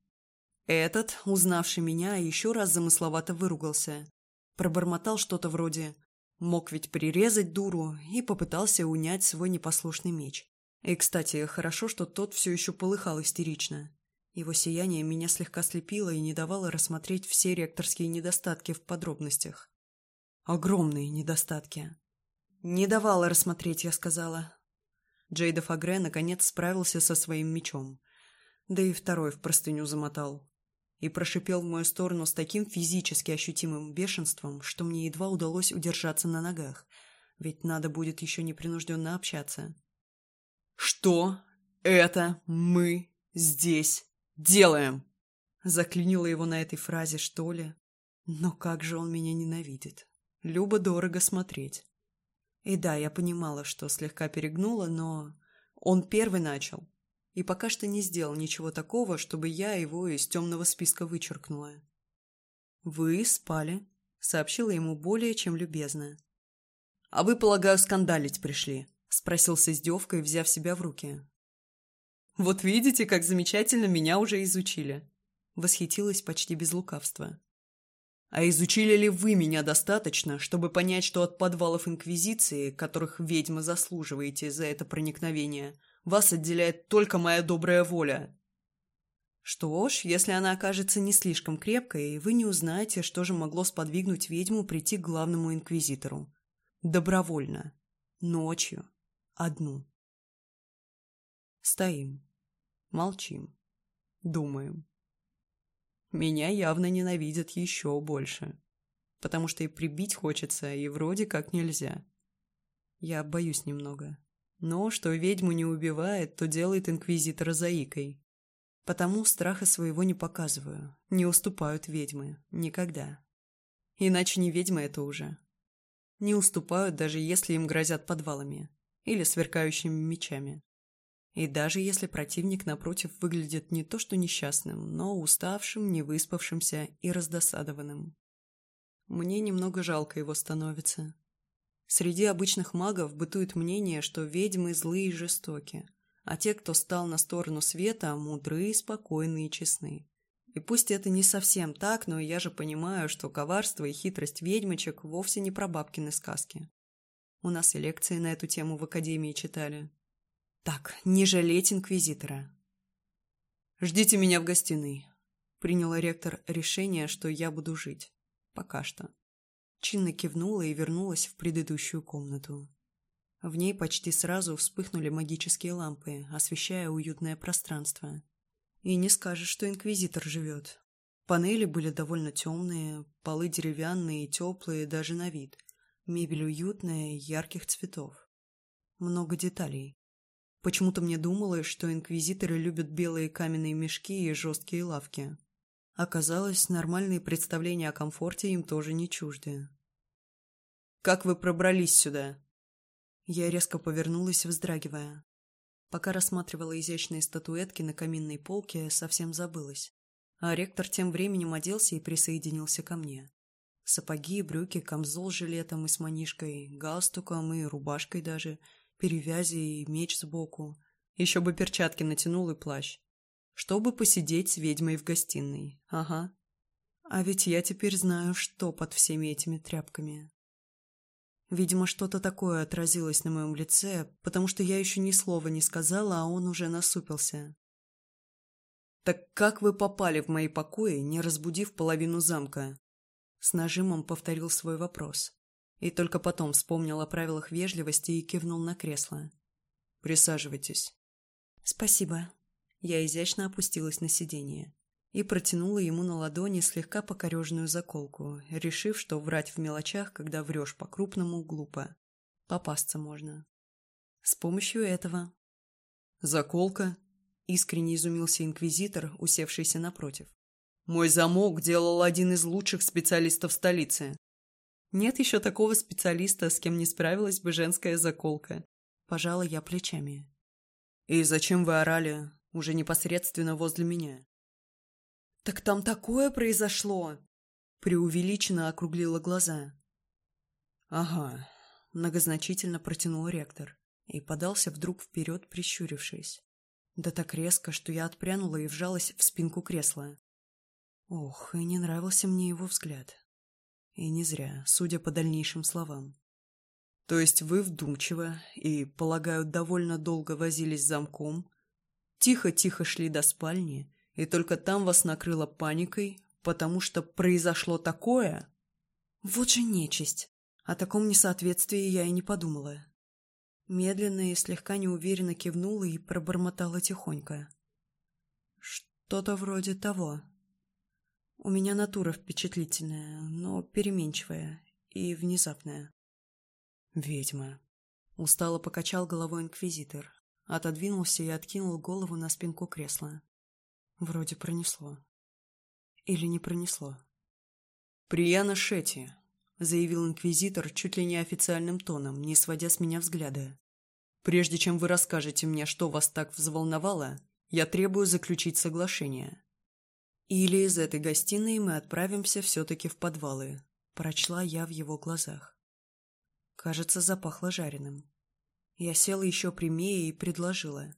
Этот, узнавший меня, еще раз замысловато выругался. Пробормотал что-то вроде «мог ведь прирезать дуру» и попытался унять свой непослушный меч. И, кстати, хорошо, что тот все еще полыхал истерично. Его сияние меня слегка слепило и не давало рассмотреть все ректорские недостатки в подробностях. Огромные недостатки. Не давало рассмотреть, я сказала. Джейда Фагре наконец справился со своим мечом. Да и второй в простыню замотал. И прошипел в мою сторону с таким физически ощутимым бешенством, что мне едва удалось удержаться на ногах. Ведь надо будет еще непринужденно общаться. Что это мы здесь делаем?» Заклинила его на этой фразе, что ли? Но как же он меня ненавидит. Любо дорого смотреть. И да, я понимала, что слегка перегнула, но он первый начал. И пока что не сделал ничего такого, чтобы я его из темного списка вычеркнула. «Вы спали», — сообщила ему более чем любезно. «А вы, полагаю, скандалить пришли», спросил с издевкой, взяв себя в руки. «Вот видите, как замечательно меня уже изучили!» Восхитилась почти без лукавства. «А изучили ли вы меня достаточно, чтобы понять, что от подвалов Инквизиции, которых ведьма заслуживаете за это проникновение, вас отделяет только моя добрая воля?» Что ж, если она окажется не слишком крепкой, вы не узнаете, что же могло сподвигнуть ведьму прийти к главному инквизитору. Добровольно. Ночью одну. Стоим, молчим, думаем. Меня явно ненавидят еще больше, потому что и прибить хочется, и вроде как нельзя. Я боюсь немного. Но что ведьму не убивает, то делает инквизитора заикой. Потому страха своего не показываю, не уступают ведьмы, никогда. Иначе не ведьмы это уже. Не уступают, даже если им грозят подвалами или сверкающими мечами. И даже если противник напротив выглядит не то что несчастным, но уставшим, невыспавшимся и раздосадованным. Мне немного жалко его становится. Среди обычных магов бытует мнение, что ведьмы злые и жестоки, а те, кто стал на сторону света, мудрые, спокойные и честны. И пусть это не совсем так, но я же понимаю, что коварство и хитрость ведьмочек вовсе не про бабкины сказки. У нас и лекции на эту тему в академии читали. Так, не жалеть инквизитора. Ждите меня в гостиной. Приняла ректор решение, что я буду жить. Пока что. Чинно кивнула и вернулась в предыдущую комнату. В ней почти сразу вспыхнули магические лампы, освещая уютное пространство. И не скажешь, что инквизитор живет. Панели были довольно темные, полы деревянные и теплые даже на вид – Мебель уютная, ярких цветов. Много деталей. Почему-то мне думалось, что инквизиторы любят белые каменные мешки и жесткие лавки. Оказалось, нормальные представления о комфорте им тоже не чужды. «Как вы пробрались сюда?» Я резко повернулась, вздрагивая. Пока рассматривала изящные статуэтки на каминной полке, совсем забылась. А ректор тем временем оделся и присоединился ко мне. Сапоги и брюки, камзол с жилетом и с манишкой, галстуком и рубашкой даже, перевязи и меч сбоку. Еще бы перчатки натянул и плащ. Чтобы посидеть с ведьмой в гостиной. Ага. А ведь я теперь знаю, что под всеми этими тряпками. Видимо, что-то такое отразилось на моем лице, потому что я еще ни слова не сказала, а он уже насупился. «Так как вы попали в мои покои, не разбудив половину замка?» С нажимом повторил свой вопрос. И только потом вспомнил о правилах вежливости и кивнул на кресло. «Присаживайтесь». «Спасибо». Я изящно опустилась на сиденье и протянула ему на ладони слегка покореженную заколку, решив, что врать в мелочах, когда врешь по-крупному, глупо. Попасться можно. С помощью этого. «Заколка?» – искренне изумился инквизитор, усевшийся напротив. Мой замок делал один из лучших специалистов столицы. Нет еще такого специалиста, с кем не справилась бы женская заколка. Пожала я плечами. И зачем вы орали уже непосредственно возле меня? Так там такое произошло! Преувеличенно округлила глаза. Ага, многозначительно протянул ректор и подался вдруг вперед, прищурившись. Да так резко, что я отпрянула и вжалась в спинку кресла. Ох, и не нравился мне его взгляд. И не зря, судя по дальнейшим словам. То есть вы вдумчиво и, полагаю, довольно долго возились с замком, тихо-тихо шли до спальни, и только там вас накрыло паникой, потому что произошло такое? Вот же нечисть! О таком несоответствии я и не подумала. Медленно и слегка неуверенно кивнула и пробормотала тихонько. Что-то вроде того. У меня натура впечатлительная, но переменчивая и внезапная. Ведьма. Устало покачал головой инквизитор. Отодвинулся и откинул голову на спинку кресла. Вроде пронесло. Или не пронесло. «Прияна Шетти», — заявил инквизитор чуть ли не официальным тоном, не сводя с меня взгляда. «Прежде чем вы расскажете мне, что вас так взволновало, я требую заключить соглашение. Или из этой гостиной мы отправимся все-таки в подвалы. Прочла я в его глазах. Кажется, запахло жареным. Я села еще прямее и предложила.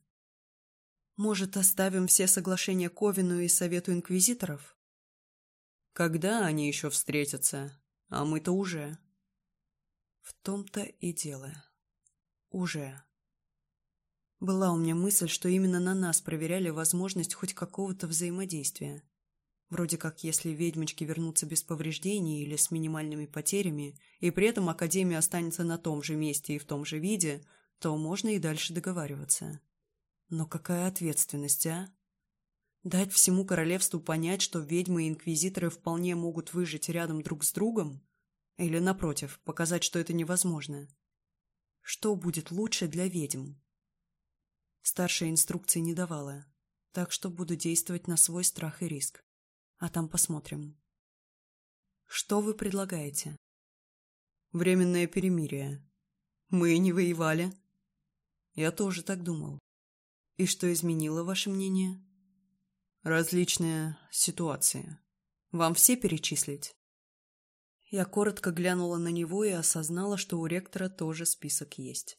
Может, оставим все соглашения Ковину и Совету Инквизиторов? Когда они еще встретятся? А мы-то уже. В том-то и дело. Уже. Была у меня мысль, что именно на нас проверяли возможность хоть какого-то взаимодействия. Вроде как, если ведьмочки вернутся без повреждений или с минимальными потерями, и при этом Академия останется на том же месте и в том же виде, то можно и дальше договариваться. Но какая ответственность, а? Дать всему королевству понять, что ведьмы и инквизиторы вполне могут выжить рядом друг с другом? Или, напротив, показать, что это невозможно? Что будет лучше для ведьм? Старшая инструкции не давала, так что буду действовать на свой страх и риск а там посмотрим. Что вы предлагаете? Временное перемирие. Мы не воевали. Я тоже так думал. И что изменило ваше мнение? Различные ситуации. Вам все перечислить? Я коротко глянула на него и осознала, что у ректора тоже список есть.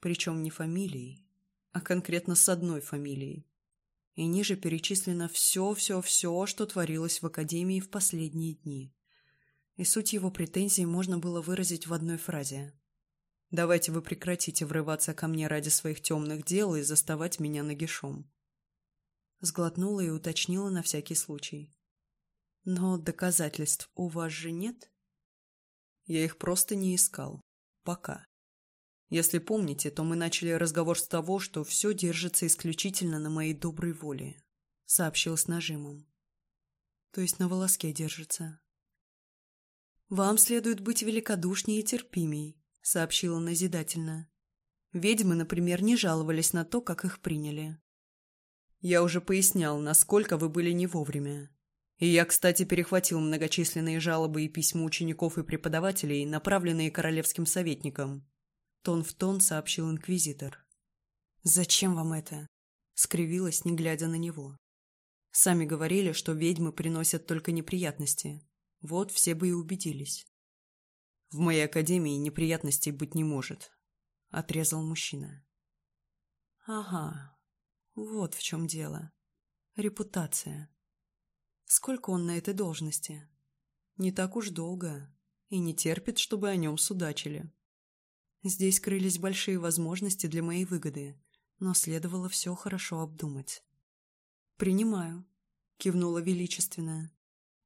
Причем не фамилий, а конкретно с одной фамилией и ниже перечислено все-все-все, что творилось в Академии в последние дни. И суть его претензий можно было выразить в одной фразе. «Давайте вы прекратите врываться ко мне ради своих темных дел и заставать меня нагишом». Сглотнула и уточнила на всякий случай. «Но доказательств у вас же нет?» «Я их просто не искал. Пока». Если помните, то мы начали разговор с того, что все держится исключительно на моей доброй воле», — сообщил с нажимом. «То есть на волоске держится». «Вам следует быть великодушнее и терпимей», — сообщила назидательно. Ведьмы, например, не жаловались на то, как их приняли. «Я уже пояснял, насколько вы были не вовремя», и я, кстати, перехватил многочисленные жалобы и письма учеников и преподавателей, направленные королевским советникам. Тон в тон сообщил инквизитор. «Зачем вам это?» — скривилась, не глядя на него. «Сами говорили, что ведьмы приносят только неприятности. Вот все бы и убедились». «В моей академии неприятностей быть не может», — отрезал мужчина. «Ага, вот в чем дело. Репутация. Сколько он на этой должности?» «Не так уж долго. И не терпит, чтобы о нем судачили». Здесь крылись большие возможности для моей выгоды, но следовало все хорошо обдумать. «Принимаю», — кивнула величественная.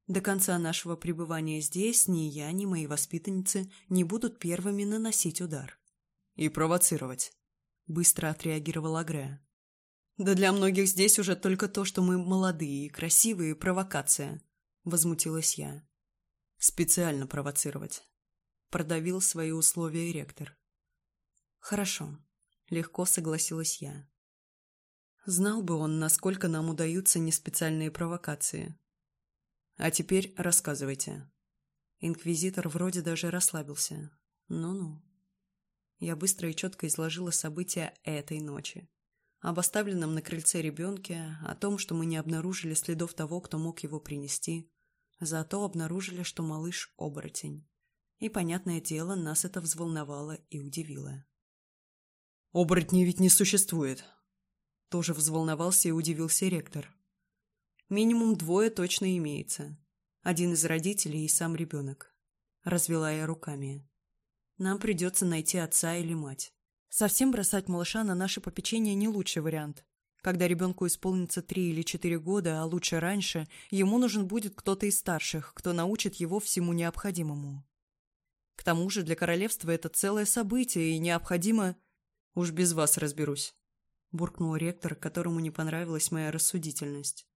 «До конца нашего пребывания здесь ни я, ни мои воспитанницы не будут первыми наносить удар». «И провоцировать», — быстро отреагировала Грея. «Да для многих здесь уже только то, что мы молодые и красивые, провокация», — возмутилась я. «Специально провоцировать», — продавил свои условия ректор. «Хорошо», — легко согласилась я. Знал бы он, насколько нам удаются неспециальные провокации. «А теперь рассказывайте». Инквизитор вроде даже расслабился. «Ну-ну». Я быстро и четко изложила события этой ночи. Об оставленном на крыльце ребенке, о том, что мы не обнаружили следов того, кто мог его принести. Зато обнаружили, что малыш – оборотень. И, понятное дело, нас это взволновало и удивило. Оборотней ведь не существует. Тоже взволновался и удивился ректор. Минимум двое точно имеется. Один из родителей и сам ребенок. Развела я руками. Нам придется найти отца или мать. Совсем бросать малыша на наше попечение не лучший вариант. Когда ребенку исполнится три или четыре года, а лучше раньше, ему нужен будет кто-то из старших, кто научит его всему необходимому. К тому же для королевства это целое событие, и необходимо Уж без вас разберусь», — буркнул ректор, которому не понравилась моя рассудительность.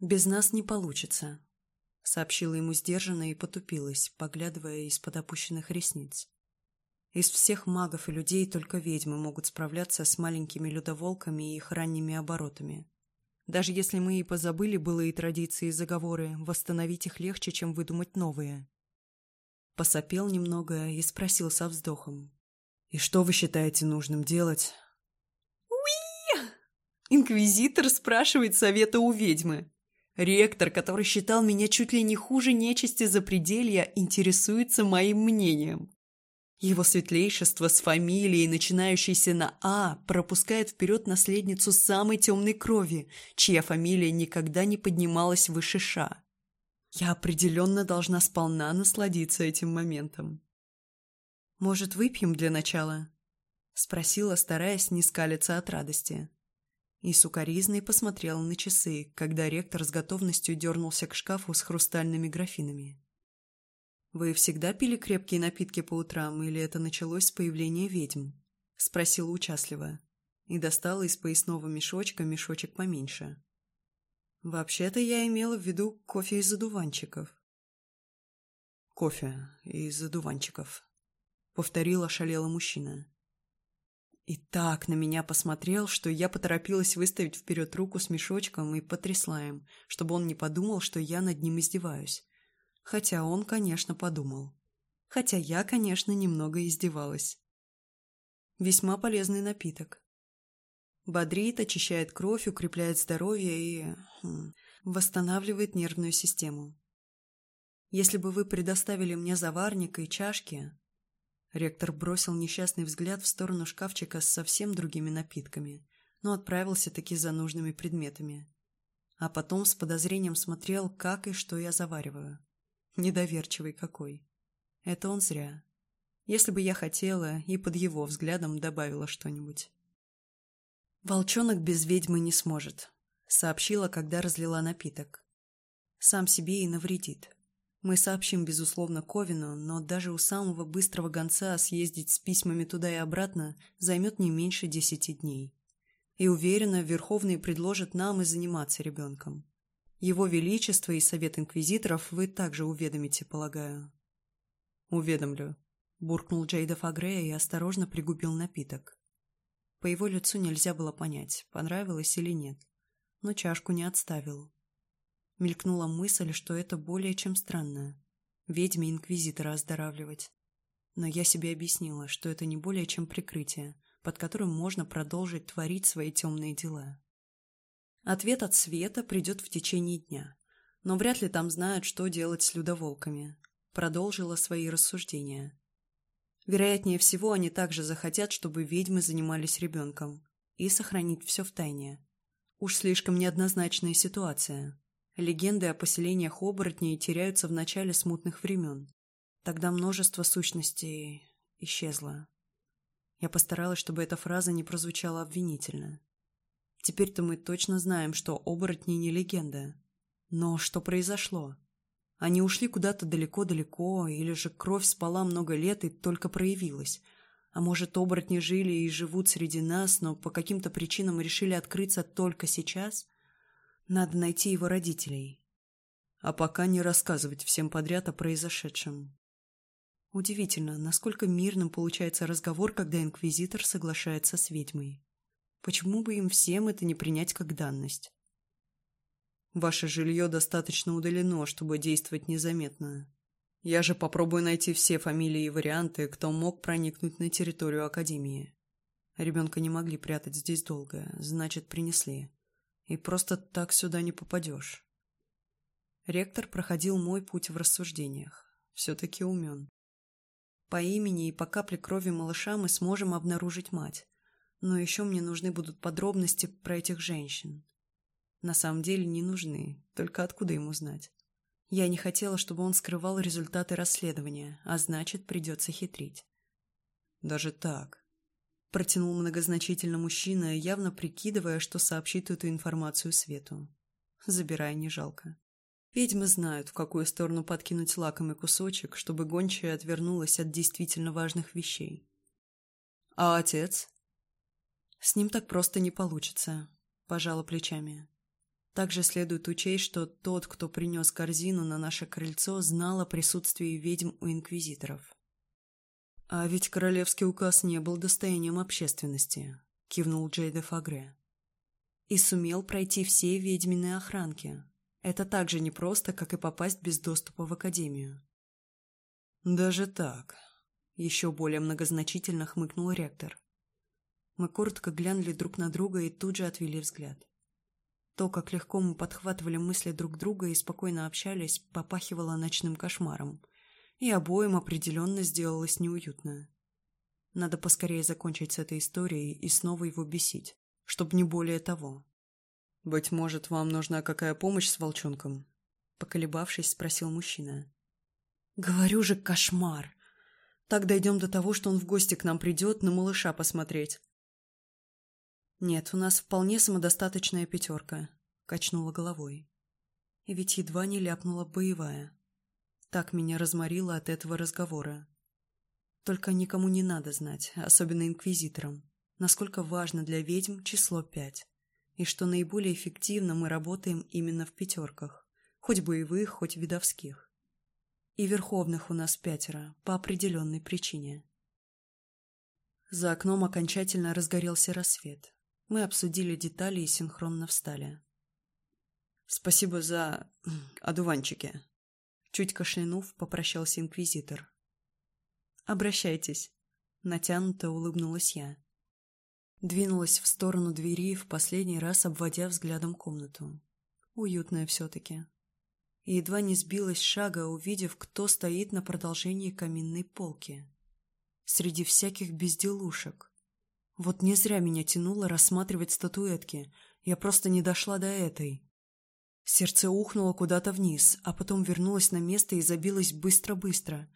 «Без нас не получится», — сообщила ему сдержанно и потупилась, поглядывая из-под опущенных ресниц. «Из всех магов и людей только ведьмы могут справляться с маленькими людоволками и их ранними оборотами. Даже если мы и позабыли былые традиции и заговоры, восстановить их легче, чем выдумать новые». Посопел немного и спросил со вздохом. И что вы считаете нужным делать? Инквизитор спрашивает совета у ведьмы. Ректор, который считал меня чуть ли не хуже нечисти запределья, интересуется моим мнением. Его светлейшество с фамилией, начинающейся на «А», пропускает вперед наследницу самой темной крови, чья фамилия никогда не поднималась выше «Ш». Я определенно должна сполна насладиться этим моментом. «Может, выпьем для начала?» – спросила, стараясь не скалиться от радости. И сукоризный посмотрел на часы, когда ректор с готовностью дернулся к шкафу с хрустальными графинами. «Вы всегда пили крепкие напитки по утрам, или это началось с появления ведьм?» – спросила участливо. И достала из поясного мешочка мешочек поменьше. «Вообще-то я имела в виду кофе из одуванчиков». «Кофе из одуванчиков», повторил ошалела мужчина. И так на меня посмотрел, что я поторопилась выставить вперед руку с мешочком и потрясла им, чтобы он не подумал, что я над ним издеваюсь. Хотя он, конечно, подумал. Хотя я, конечно, немного издевалась. Весьма полезный напиток. Бодрит, очищает кровь, укрепляет здоровье и... Хм, восстанавливает нервную систему. Если бы вы предоставили мне заварник и чашки, Ректор бросил несчастный взгляд в сторону шкафчика с совсем другими напитками, но отправился таки за нужными предметами. А потом с подозрением смотрел, как и что я завариваю. Недоверчивый какой. Это он зря. Если бы я хотела и под его взглядом добавила что-нибудь. «Волчонок без ведьмы не сможет», — сообщила, когда разлила напиток. «Сам себе и навредит». Мы сообщим, безусловно, Ковину, но даже у самого быстрого гонца съездить с письмами туда и обратно займет не меньше десяти дней. И уверена, Верховный предложит нам и заниматься ребенком. Его Величество и Совет Инквизиторов вы также уведомите, полагаю. Уведомлю. Буркнул Джейдов Агрея и осторожно пригубил напиток. По его лицу нельзя было понять, понравилось или нет. Но чашку не отставил, мелькнула мысль, что это более чем странное Ведьме инквизитора оздоравливать. Но я себе объяснила, что это не более чем прикрытие, под которым можно продолжить творить свои темные дела. Ответ от Света придет в течение дня, но вряд ли там знают, что делать с людоволками. Продолжила свои рассуждения. Вероятнее всего, они также захотят, чтобы ведьмы занимались ребенком и сохранить все в тайне. Уж слишком неоднозначная ситуация. Легенды о поселениях оборотней теряются в начале смутных времен. Тогда множество сущностей исчезло. Я постаралась, чтобы эта фраза не прозвучала обвинительно. Теперь-то мы точно знаем, что оборотни не легенда. Но что произошло? Они ушли куда-то далеко-далеко, или же кровь спала много лет и только проявилась. А может, оборотни жили и живут среди нас, но по каким-то причинам решили открыться только сейчас? Надо найти его родителей. А пока не рассказывать всем подряд о произошедшем. Удивительно, насколько мирным получается разговор, когда инквизитор соглашается с ведьмой. Почему бы им всем это не принять как данность? Ваше жилье достаточно удалено, чтобы действовать незаметно. Я же попробую найти все фамилии и варианты, кто мог проникнуть на территорию Академии. Ребенка не могли прятать здесь долго, значит, принесли и просто так сюда не попадешь. Ректор проходил мой путь в рассуждениях. Все-таки умен. По имени и по капле крови малыша мы сможем обнаружить мать. Но еще мне нужны будут подробности про этих женщин. На самом деле не нужны, только откуда ему знать? Я не хотела, чтобы он скрывал результаты расследования, а значит, придется хитрить. Даже так. Протянул многозначительно мужчина, явно прикидывая, что сообщит эту информацию Свету. Забирая не жалко. Ведьмы знают, в какую сторону подкинуть лакомый кусочек, чтобы гончая отвернулась от действительно важных вещей. «А отец?» «С ним так просто не получится», – пожала плечами. Также следует учесть, что тот, кто принес корзину на наше крыльцо, знал о присутствии ведьм у инквизиторов. «А ведь королевский указ не был достоянием общественности», — кивнул Джейда Фагре. «И сумел пройти все ведьмины охранки. Это так же непросто, как и попасть без доступа в академию». «Даже так», — еще более многозначительно хмыкнул ректор. Мы коротко глянули друг на друга и тут же отвели взгляд. То, как легко мы подхватывали мысли друг друга и спокойно общались, попахивало ночным кошмаром — и обоим определенно сделалось неуютно. Надо поскорее закончить с этой историей и снова его бесить, чтобы не более того. «Быть может, вам нужна какая помощь с волчонком?» Поколебавшись, спросил мужчина. «Говорю же, кошмар! Так дойдем до того, что он в гости к нам придет на малыша посмотреть». «Нет, у нас вполне самодостаточная пятерка», — качнула головой. И ведь едва не ляпнула боевая. Так меня разморило от этого разговора. Только никому не надо знать, особенно инквизиторам, насколько важно для ведьм число пять, и что наиболее эффективно мы работаем именно в пятерках, хоть боевых, хоть видовских. И верховных у нас пятеро, по определенной причине. За окном окончательно разгорелся рассвет. Мы обсудили детали и синхронно встали. «Спасибо за... одуванчики», Чуть кашлянув, попрощался инквизитор. «Обращайтесь», — натянуто улыбнулась я. Двинулась в сторону двери, в последний раз обводя взглядом комнату. Уютная все-таки. И едва не сбилась шага, увидев, кто стоит на продолжении каминной полки. Среди всяких безделушек. Вот не зря меня тянуло рассматривать статуэтки, я просто не дошла до этой. Сердце ухнуло куда-то вниз, а потом вернулось на место и забилось быстро-быстро.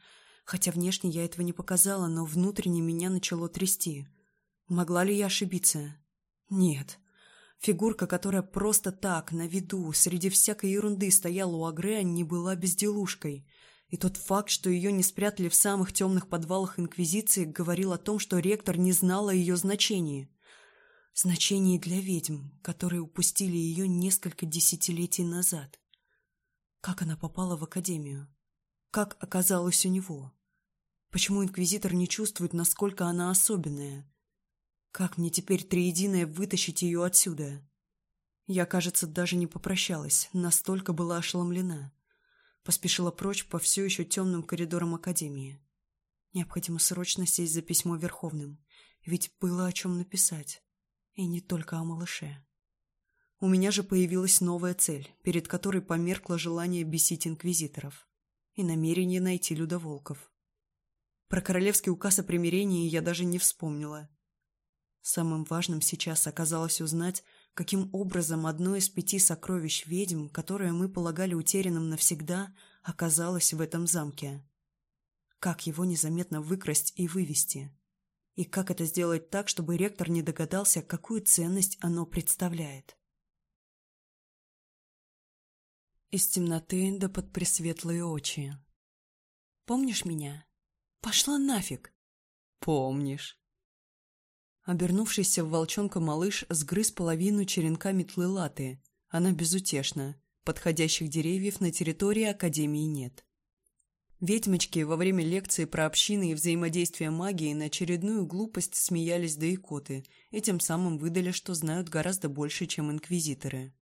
Хотя внешне я этого не показала, но внутренне меня начало трясти. Могла ли я ошибиться? Нет. Фигурка, которая просто так, на виду, среди всякой ерунды стояла у Агрея, не была безделушкой. И тот факт, что ее не спрятали в самых темных подвалах Инквизиции, говорил о том, что ректор не знал о ее значении значение для ведьм, которые упустили ее несколько десятилетий назад. Как она попала в академию? Как оказалась у него? Почему инквизитор не чувствует, насколько она особенная? Как мне теперь триединое вытащить ее отсюда? Я, кажется, даже не попрощалась, настолько была ошеломлена. Поспешила прочь по все еще темным коридорам академии. Необходимо срочно сесть за письмо Верховным, ведь было о чем написать. И не только о малыше. У меня же появилась новая цель, перед которой померкло желание бесить инквизиторов и намерение найти людоволков. Про королевский указ о примирении я даже не вспомнила. Самым важным сейчас оказалось узнать, каким образом одно из пяти сокровищ ведьм, которое мы полагали утерянным навсегда, оказалось в этом замке. Как его незаметно выкрасть и вывести? И как это сделать так, чтобы ректор не догадался, какую ценность оно представляет? Из темноты да под пресветлые очи. Помнишь меня? Пошла нафиг! Помнишь. Обернувшийся в волчонка малыш сгрыз половину черенка метлы латы. Она безутешна. Подходящих деревьев на территории Академии нет. Ведьмочки во время лекции про общины и взаимодействие магии на очередную глупость смеялись до икоты и тем самым выдали, что знают гораздо больше, чем инквизиторы.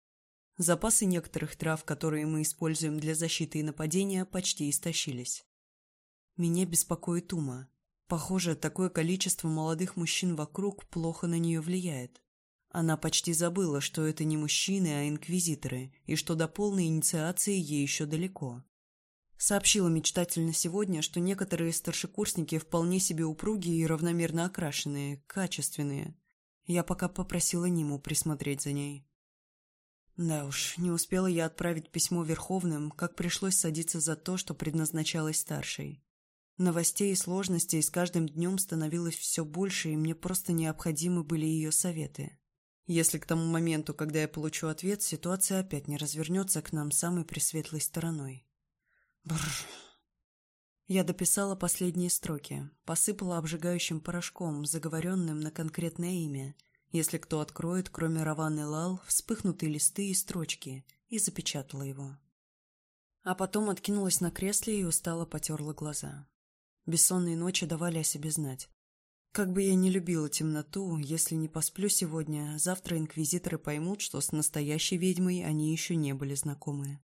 Запасы некоторых трав, которые мы используем для защиты и нападения, почти истощились. Меня беспокоит ума. Похоже, такое количество молодых мужчин вокруг плохо на нее влияет. Она почти забыла, что это не мужчины, а инквизиторы, и что до полной инициации ей еще далеко сообщила мечтательно сегодня, что некоторые старшекурсники вполне себе упругие и равномерно окрашенные, качественные. Я пока попросила Ниму присмотреть за ней. Да уж, не успела я отправить письмо Верховным, как пришлось садиться за то, что предназначалось старшей. Новостей и сложностей с каждым днем становилось все больше, и мне просто необходимы были ее советы. Если к тому моменту, когда я получу ответ, ситуация опять не развернется к нам самой пресветлой стороной. Бррр. Я дописала последние строки, посыпала обжигающим порошком, заговоренным на конкретное имя. Если кто откроет, кроме Раван Лал, вспыхнутые листы и строчки, и запечатала его. А потом откинулась на кресле и устало потерла глаза. Бессонные ночи давали о себе знать. Как бы я не любила темноту, если не посплю сегодня, завтра инквизиторы поймут, что с настоящей ведьмой они еще не были знакомы.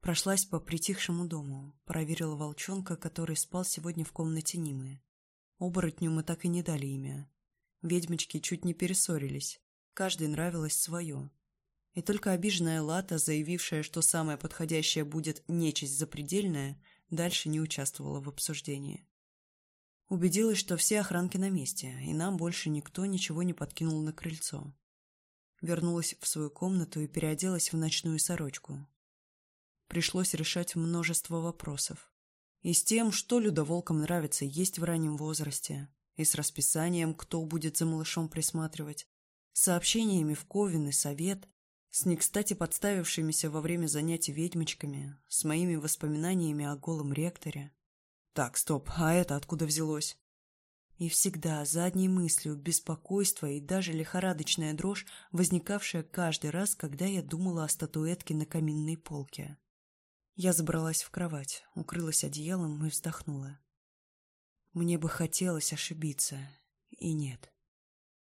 Прошлась по притихшему дому, проверила волчонка, который спал сегодня в комнате Нимы. Оборотню мы так и не дали имя. Ведьмочки чуть не перессорились, каждой нравилось свое. И только обиженная Лата, заявившая, что самое подходящее будет нечисть запредельная, дальше не участвовала в обсуждении. Убедилась, что все охранки на месте, и нам больше никто ничего не подкинул на крыльцо. Вернулась в свою комнату и переоделась в ночную сорочку, пришлось решать множество вопросов. И с тем, что людоволкам нравится есть в раннем возрасте, и с расписанием, кто будет за малышом присматривать, сообщениями в Ковен и Совет, с не кстати подставившимися во время занятий ведьмочками, с моими воспоминаниями о голом ректоре. Так, стоп, а это откуда взялось? И всегда задней мыслью, беспокойство и даже лихорадочная дрожь, возникавшая каждый раз, когда я думала о статуэтке на каминной полке. Я забралась в кровать, укрылась одеялом и вздохнула. Мне бы хотелось ошибиться, и нет.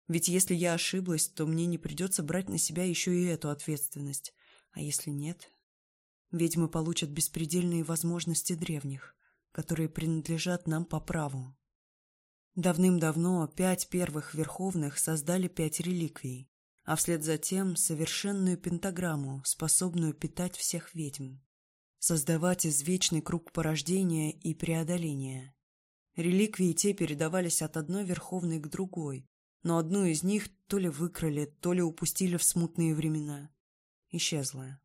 Ведь если я ошиблась, то мне не придется брать на себя еще и эту ответственность. А если нет? Ведьмы получат беспредельные возможности древних, которые принадлежат нам по праву. Давным-давно пять первых верховных создали пять реликвий, а вслед за тем совершенную пентаграмму, способную питать всех ведьм создавать извечный круг порождения и преодоления. Реликвии те передавались от одной верховной к другой, но одну из них то ли выкрали, то ли упустили в смутные времена. Исчезла.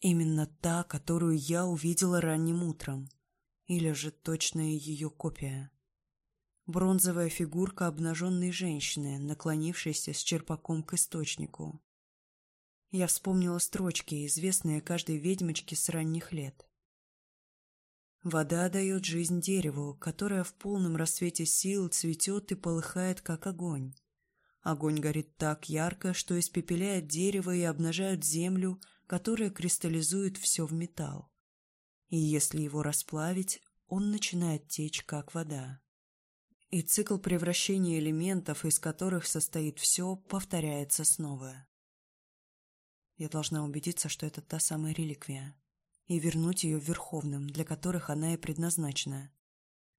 Именно та, которую я увидела ранним утром. Или же точная ее копия. Бронзовая фигурка обнаженной женщины, наклонившейся с черпаком к источнику. Я вспомнила строчки, известные каждой ведьмочке с ранних лет. Вода дает жизнь дереву, которое в полном рассвете сил цветет и полыхает, как огонь. Огонь горит так ярко, что испепеляет дерево и обнажает землю, которая кристаллизует все в металл. И если его расплавить, он начинает течь, как вода. И цикл превращения элементов, из которых состоит все, повторяется снова. Я должна убедиться, что это та самая реликвия. И вернуть ее верховным, для которых она и предназначена.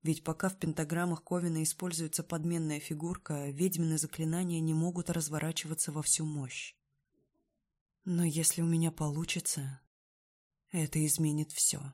Ведь пока в пентаграммах Ковина используется подменная фигурка, ведьмины заклинания не могут разворачиваться во всю мощь. Но если у меня получится, это изменит все.